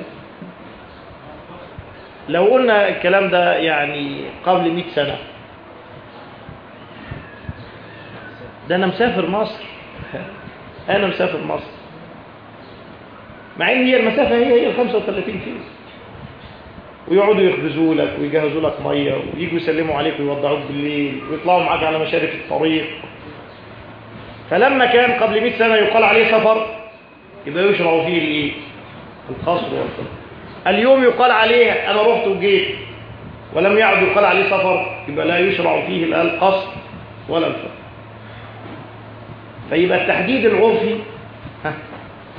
لو قلنا الكلام ده يعني قبل 100 سنة. ده أنا مسافر مصر. أنا مسافر مصر. مع إن هي المسافة هي هي ال 35 كيلو. ويقعدوا يخبزوا لك ويجهزوا لك مية ويجوا يسلموا عليك ويوضعوك بالليل ويطلعوا معاك على مشارف الطريق. فلما كان قبل 100 سنة يقال عليه سفر يبقى يشرع فيه الإيه؟ القصر والفطر اليوم يقال عليه أنا رحت وجيت ولم يعد يقال عليه سفر يبقى لا يشرع فيه لا القصر ولا الفطر فيبقى التحديد العرفي ها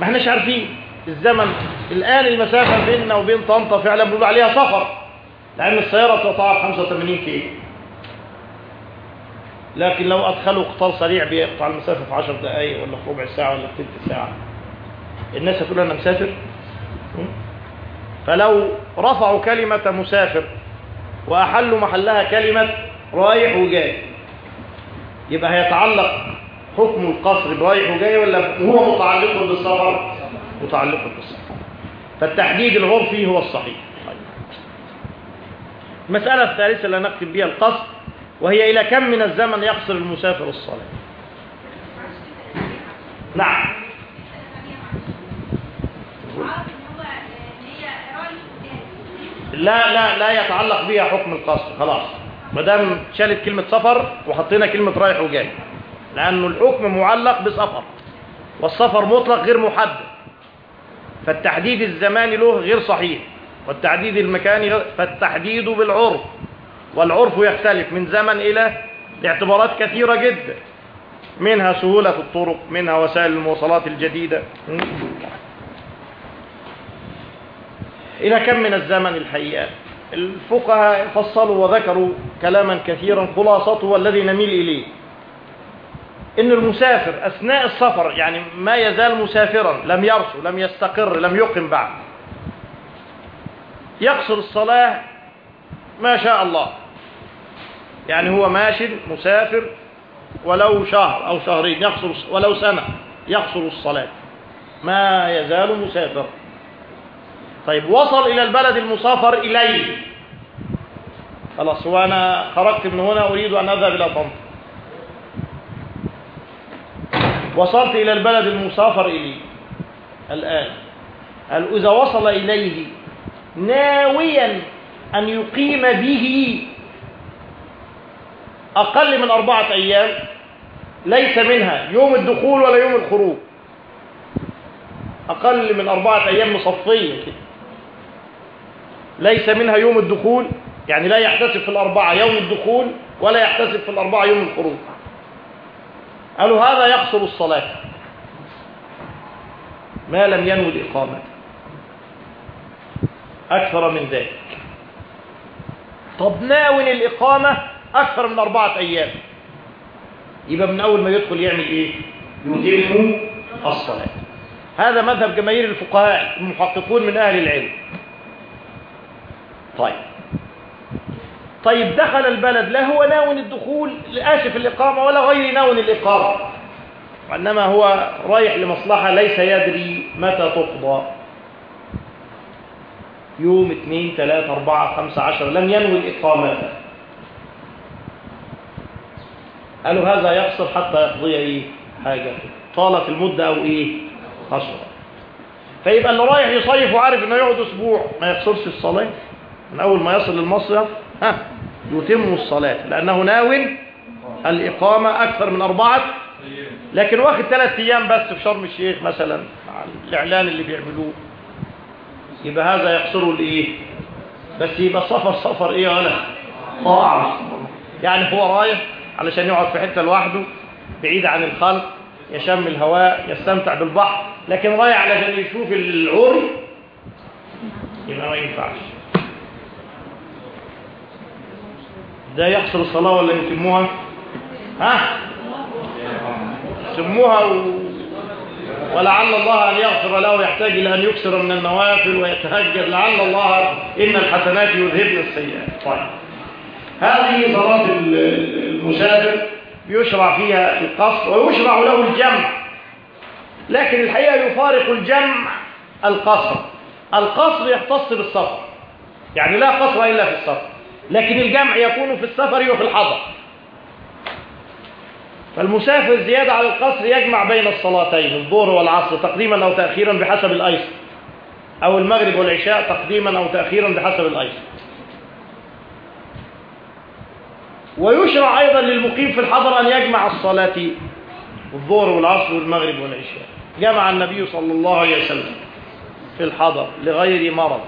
ما إحناش عارفين. الزمن. الآن المسافة بيننا وبين طنطا فعلا بيبقى عليها سفر. لأن السيارة تقطع 85 كيلو. لكن لو أدخلوا قطار سريع بيقطع المسافة في 10 دقايق ولا في ربع ساعة ولا في ثلث ساعة. الناس هتقول أنا مسافر. فلو رفعوا كلمة مسافر وأحلوا محلها كلمة رايح وجاي يبقى هيتعلق حكم القصر برايح وجاي ولا هو متعلق بالسفر؟ متعلق بالسفر فالتحديد العرفي هو الصحيح. المسألة الثالثة اللي نكتب بها القصر وهي إلى كم من الزمن يقصر المسافر الصلاة نعم. لا لا لا يتعلق بها حكم القصر خلاص. ما دام شالت كلمة سفر وحطينا كلمة رايح وجاي. لأنه الحكم معلق بسفر والسفر مطلق غير محدد. فالتحديد الزماني له غير صحيح والتحديد المكاني غير فالتحديد بالعرف والعرف يختلف من زمن إلى لاعتبارات كثيرة جدا منها سهولة الطرق منها وسائل المواصلات الجديدة. إلى كم من الزمن الحقيقة؟ الفقهاء فصلوا وذكروا كلاما كثيرا خلاصته والذي نميل إليه. إن المسافر أثناء السفر يعني ما يزال مسافرا لم يرسو لم يستقر لم يقم بعد. يقصر الصلاة ما شاء الله. يعني هو ماشي مسافر ولو شهر أو شهرين يقصر ولو سنة يقصر الصلاة. ما يزال مسافر. طيب وصل إلى البلد المسافر إليه. خلاص وأنا خرجت من هنا أريد أن أذهب إلى طنطا وصلت إلى البلد المسافر إليه. الآن هل إذا وصل إليه ناويا أن يقيم به أقل من أربعة أيام ليس منها يوم الدخول ولا يوم الخروج؟ أقل من أربعة أيام مصفية كده. ليس منها يوم الدخول يعني لا يحتسب في الأربعة يوم الدخول ولا يحتسب في الأربعة يوم الخروج. قالوا هذا يقصر الصلاة. ما لم ينوي الإقامة. أكثر من ذلك. طب ناوي الإقامة أكثر من أربعة أيام. يبقى من أول ما يدخل يعمل إيه؟ يتم الصلاة. هذا مذهب جماهير الفقهاء المحققون من أهل العلم. طيب. طيب دخل البلد لا هو ناون الدخول لآسف الإقامة ولا غير ناون الإقامة وإنما هو رايح لمصلحة ليس يدري متى تقضى. يوم اثنين ثلاثة أربعة خمسة عشر لم ينوي الإقامة. قالوا هذا يقصر حتى يقضي إيه حاجة. طالت المدة أو إيه؟ قصر فيبقى اللي رايح يصيف وعارف إنه يقعد أسبوع ما يقصرش الصلاة. من أول ما يصل للمصيف ها يتم الصلاة لأنه ناو الإقامة أكثر من أربعة لكن واخد ثلاث أيام بس في شرم الشيخ مثلا مع الإعلان اللي بيعملوه. يبقى هذا يقصره الإيه؟ بس يبقى سفر سفر إيه ولا طاعة. يعني هو رايح علشان يقعد في حتة لوحده بعيد عن الخلق يشم الهواء يستمتع بالبحر لكن رايح علشان يشوف العري؟ يبقى ما ينفعش. ده يحصل الصلاة ولا يتموها؟ ها؟ سموها و... ولعل الله أن يغفر له يحتاج إلى أن يكسر من النوافل ويتهجد لعل الله إن الحسنات يذهبن السيئات. طيب. هذه صلاة المسافر يشرع فيها القصر ويشرع له الجمع. لكن الحقيقة يفارق الجمع القصر. القصر يختص بالسفر يعني لا قصر إلا في السفر لكن الجمع يكون في السفر وفي الحضر. فالمسافر زيادة على القصر يجمع بين الصلاتين الظهر والعصر تقديما أو تأخيرا بحسب الأيسر أو المغرب والعشاء تقديما أو تأخيرا بحسب الأيسر ويشرع أيضا للمقيم في الحضر أن يجمع الصلاة الظهر والعصر والمغرب والعشاء. جمع النبي صلى الله عليه وسلم في الحضر لغير مرض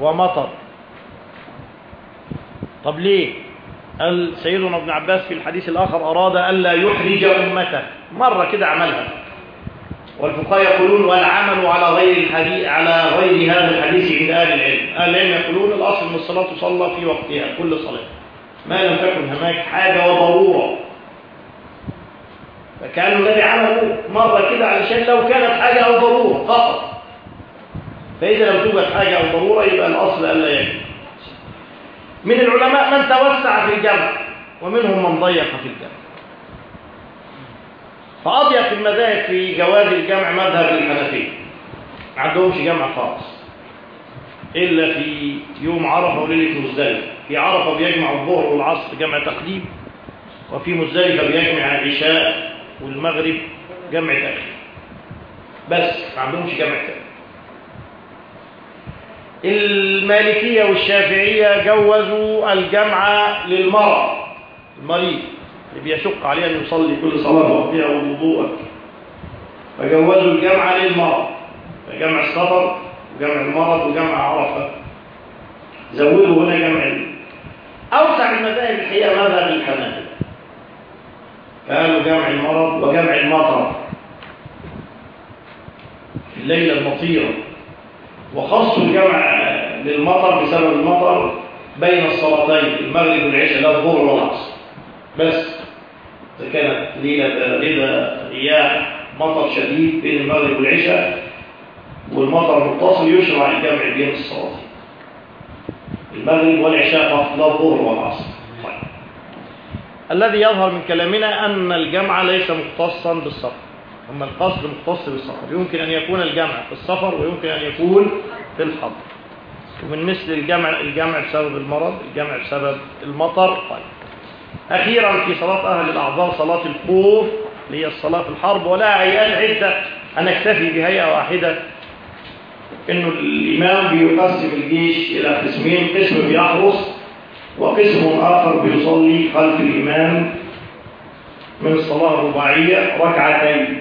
ومطر. طب ليه؟ قال سيدنا ابن عباس في الحديث الآخر أراد ألا يحرج أمته. مرة كده عملها. والفقهاء يقولون والعمل على غير الحديث على غير هذا الحديث عند أهل العلم. أهل العلم يقولون الأصل من الصلاة تصلى في وقتها كل صلاة. ما لم تكن هناك حاجة وضرورة. فكان الذي عمله مرة كده علشان لو كانت حاجة أو ضرورة فقط. فإذا لم توجد حاجة أو ضرورة يبقى الأصل ألا يجب. من العلماء من توسع في الجمع ومنهم من ضيق في الجمع فأضيق المذاهب في جواز الجمع مذهب الحنفية. ما عندهمش جمع خالص. إلا في يوم عرفة وليلة مزدلفة. في عرفة بيجمع الظهر والعصر جمع تقديم وفي مزدلفة بيجمع العشاء والمغرب جمع تأخير. بس ما عندهمش جمع تاني المالكية والشافعية جوزوا الجمع للمرأة المريض اللي بيشق عليه أن يصلي كل صلاة وقتها والوضوء فجوزوا الجمع للمرأة فجمع السفر وجمع المرض وجمع عرفة. زودوا هنا جمع أوسع المذاهب الحقيقة مذهب الحنابلة. قالوا جمع المرض وجمع المطر. الليلة المطيرة. وخصوا الجمع للمطر بسبب المطر بين الصلاتين المغرب والعشاء لا الظهر والعصر بس إذا كانت ليلة باردة رياح مطر شديد بين المغرب والعشاء والمطر متصل يشرع الجمع بين الصلاتين. المغرب والعشاء لا الظهر والعصر طيب. الذي يظهر من كلامنا أن الجمع ليس مختصا بالسفر أما القصد مختص بالسفر يمكن أن يكون الجمع في السفر ويمكن أن يكون في الحضر. ومن مثل الجمع الجمع بسبب المرض الجمع بسبب المطر. طيب. أخيرا في صلاة أهل الأعذار صلاة الخوف اللي هي الصلاة في الحرب ولا هيئات عدة أنا أكتفي بهيئة واحدة. إنه الإمام بيقسم الجيش إلى قسمين قسم بيحرس وقسم آخر بيصلي خلف الإمام من الصلاة الرباعية ركعتين.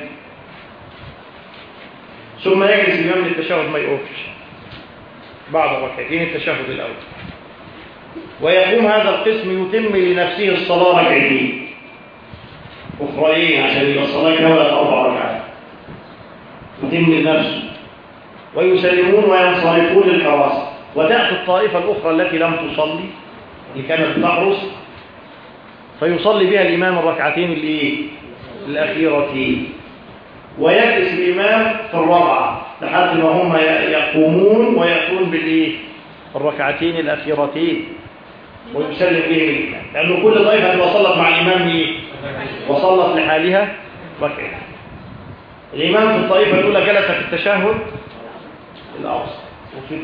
ثم يجلس الإمام للتشهد ما يقفش بعد ركعتين التشهد الأول. ويقوم هذا القسم يتم لنفسه الصلاة ركعتين. أخرين عشان يبقى الصلاة كاملة أربع ركعات. يتم لنفسه ويسلمون وينصرفون للكراسي وتأتي الطائفة الأخرى التي لم تصلي اللي كانت تحرس. فيصلي بها الإمام الركعتين؟ الأخيرتين. ويجلس الإمام في الرابعة لحد ما هم يقومون ويأتون بالإيه؟ الركعتين الأخيرتين ويسلم بهم الإمام لأنه كل طائفة وصلت مع الإمام إيه؟ وصلت لحالها ركعتين الإمام في الطائفة الأولى جلس في التشهد الأوسط وفي ال-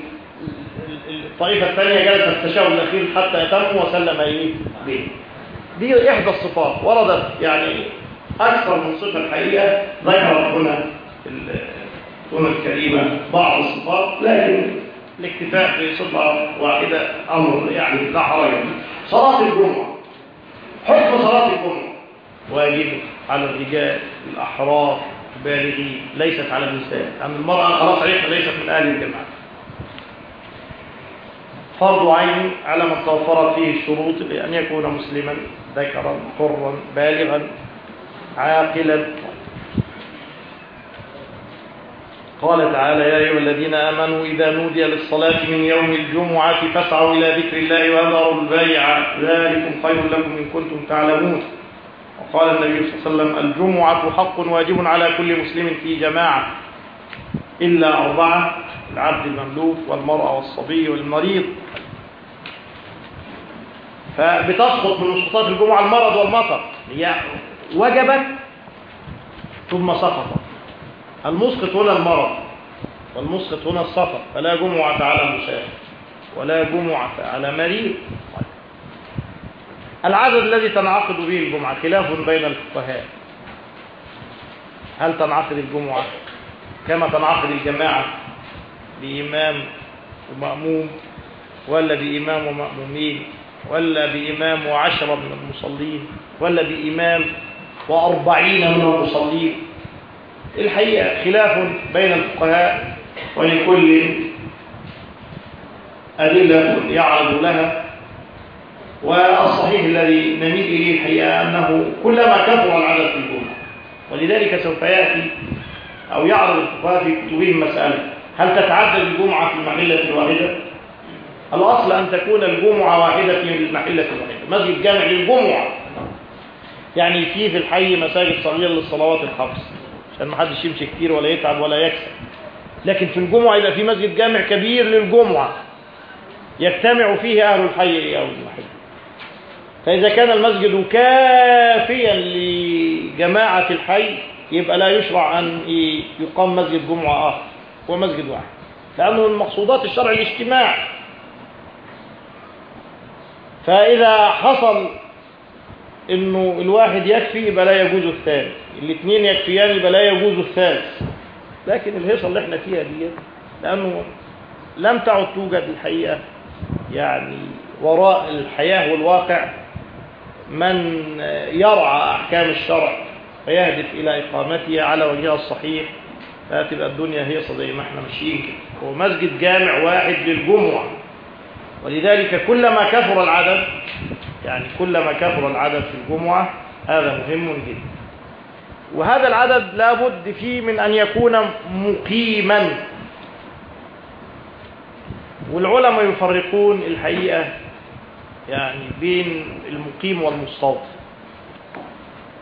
ال- الطائفة الثانية جلس التشهد الأخير حتى يتم وسلم إيه به دي إحدى الصفات وردت يعني أكثر من صفة الحقيقة ذكرت هنا السنة الكريمة بعض الصفات لكن الاكتفاء بصفة واحدة أمر يعني لا حرج. صلاة الجمعة. حكم صلاة الجمعة واجب على الرجال الأحرار البالغين ليست على النساء أما المرأة خلاص عرفنا ليست من أهل الجماعة. فرض عين على من توفرت فيه الشروط بأن يكون مسلما ذكرا حرا بالغا. عاقلا قال تعالى يا أيها الذين آمنوا إذا نودي للصلاة من يوم الجمعة فاسعوا إلى ذكر الله وذروا البيع ذلكم خير لكم إن كنتم تعلمون. وقال النبي صلى الله عليه وسلم الجمعة حق واجب على كل مسلم في جماعة إلا أربعة العبد المملوك والمرأة والصبي والمريض. فبتسقط من مسقطات الجمعة المرض والمطر. هي وجبت ثم سقطت المسقط هنا المرض والمسقط هنا السفر. فلا جمعة على مسافر ولا جمعة على مريض. العدد الذي تنعقد به الجمعة خلاف بين الفقهاء. هل تنعقد الجمعة كما تنعقد الجماعة بإمام ومأموم ولا بإمام ومأمومين ولا بإمام وعشرة من المصلين ولا بإمام وأربعين من المصلين الحقيقة خلاف بين الفقهاء ولكل أدلة يعرض لها والصحيح الذي نميل إليه الحقيقة أنه كلما كثر العدد في الجمعة ولذلك سوف يأتي أو يعرض الفقهاء في كتبهم مسألة هل تتعدد الجمعة في المحلة الواحدة؟ الأصل أن تكون الجمعة واحدة في المحلة الواحدة مسجد جامع للجمعة يعني في في الحي مساجد صغيرة للصلوات الخمس عشان ما حدش يمشي كتير ولا يتعب ولا يكسب. لكن في الجمعة يبقى في مسجد جامع كبير للجمعة يجتمع فيه أهل الحي أو المحل فإذا كان المسجد كافيا لجماعة الحي يبقى لا يشرع أن يقام مسجد جمعة آخر هو مسجد واحد. لأنه من مقصودات الشرع الاجتماع فإذا حصل إنه الواحد يكفي يبقى لا يجوز الثاني الاثنين يكفيان يبقى لا يجوز الثالث. لكن الهيصة اللي إحنا فيها دي لأنه لم تعد توجد الحقيقة يعني وراء الحياة والواقع من يرعى أحكام الشرع فيهدف إلى إقامتها على وجهها الصحيح. فتبقى الدنيا هيصة زي ما إحنا ماشيين كده. هو مسجد جامع واحد للجمعة. ولذلك كلما كثر العدد يعني كلما كثر العدد في الجمعة هذا مهم جدا. وهذا العدد لابد فيه من أن يكون مقيما. والعلماء يفرقون الحقيقة يعني بين المقيم والمستوطن.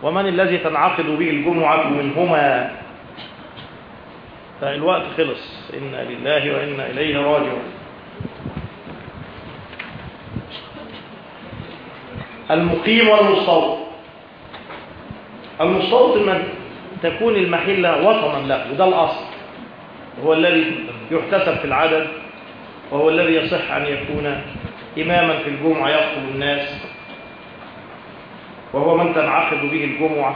ومن الذي تنعقد به الجمعة منهما؟ فالوقت خلص. إنا لله وإنا إليه راجعون. المقيم والمستوطن. المستوطن من؟ تكون المحلة وطنا له وده الأصل. هو الذي يحتسب في العدد وهو الذي يصح أن يكون إماما في الجمعة يخطب الناس. وهو من تنعقد به الجمعة.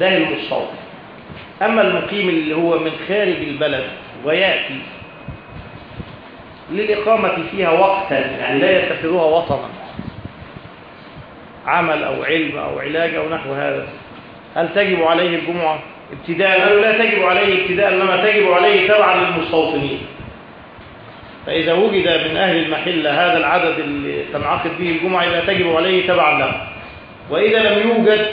ده المستوطن. أما المقيم اللي هو من خارج البلد ويأتي للإقامة فيها وقتا يعني لا يتخذوها وطنا. عمل أو علم أو علاج أو نحو هذا. هل تجب عليه الجمعة ابتداء قالوا لا تجب عليه ابتداء إنما تجب عليه تبعا للمستوطنين؟ فإذا وجد من أهل المحلة هذا العدد اللي تنعقد به الجمعة يبقى تجب عليه تبعا له. وإذا لم يوجد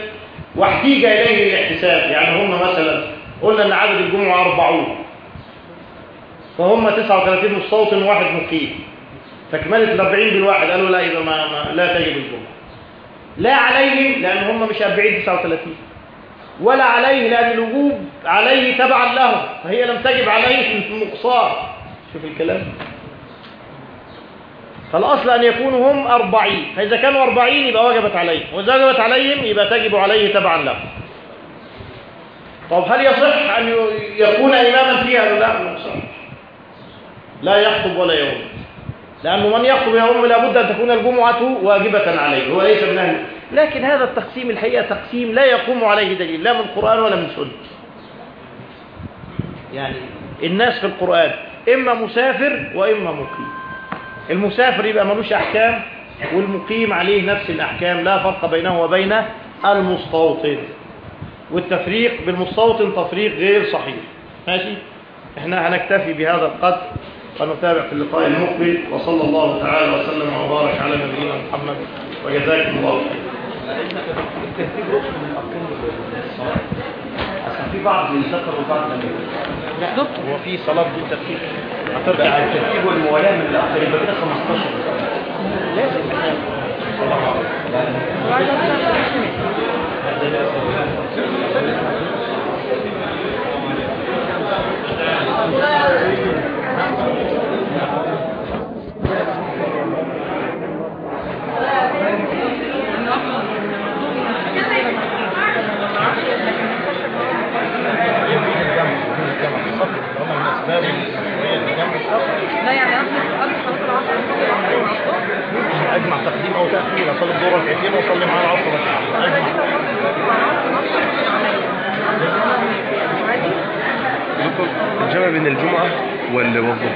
واحتيج إليه الاحتساب. يعني هم مثلا قلنا أن عدد الجمعة أربعون. فهم 39 مستوطن وواحد مقيم. فكملت الأربعين بالواحد. قالوا لا يبقى ما ما لا تجب الجمعة. لا عليهم لأن هم مش 40 39 ولا عليه لأن الوجوب عليه تبعا له فهي لم تجب عليه النقصان شوف الكلام. فالأصل أن يكونوا هم أربعين. فإذا كانوا أربعين يبقى وجبت عليهم. وإذا وجبت عليهم يبقى تجب عليه تبعا له طب هل يصح أن يكون إماما فيها؟ لا لا يخطب ولا يوم. لأنه من يخطب يوم لابد أن تكون الجمعة واجبة عليه هو ليس من أهل لكن هذا التقسيم الحقيقة تقسيم لا يقوم عليه دليل لا من القرآن ولا من سنة يعني الناس في القرآن إما مسافر وإما مقيم. المسافر يبقى ملوش أحكام والمقيم عليه نفس الأحكام لا فرق بينه وبين المستوطن. والتفريق بالمستوطن تفريق غير صحيح. ماشي؟ إحنا هنكتفي بهذا القدر. ونتابع في اللقاء المقبل وصلى الله تعالى وسلم وبارك على نبينا محمد. وجزاكم الله اصل في بعض بيذكر وبعض لا هو في صلاة بدون تفكير بقى الترتيب والموالاه من الآخر يبقى كده 15 لازم. لا يعني إحنا قبل صلاه العصر اجمع تقديم أو تاخير اصلي الظهر ركعتين واصلي معاه العصر ركعتين اجمع الجمع بين الجمعة. وال- والظهر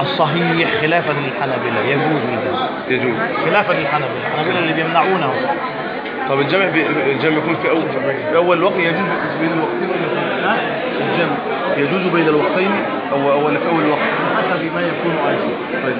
الصحيح خلافا للحنابلة. يجوز ذلك يجوز. خلافا للحنابلة. الحنابلة اللي بيمنعونه. طب الجمع بي... الجمع يكون في أول في أول الوقت يجوز بين الوقتين ولا؟ الجمع يجوز بين الوقتين أو أو ولا في أول الوقت حسب ما يكون عايزه طيب.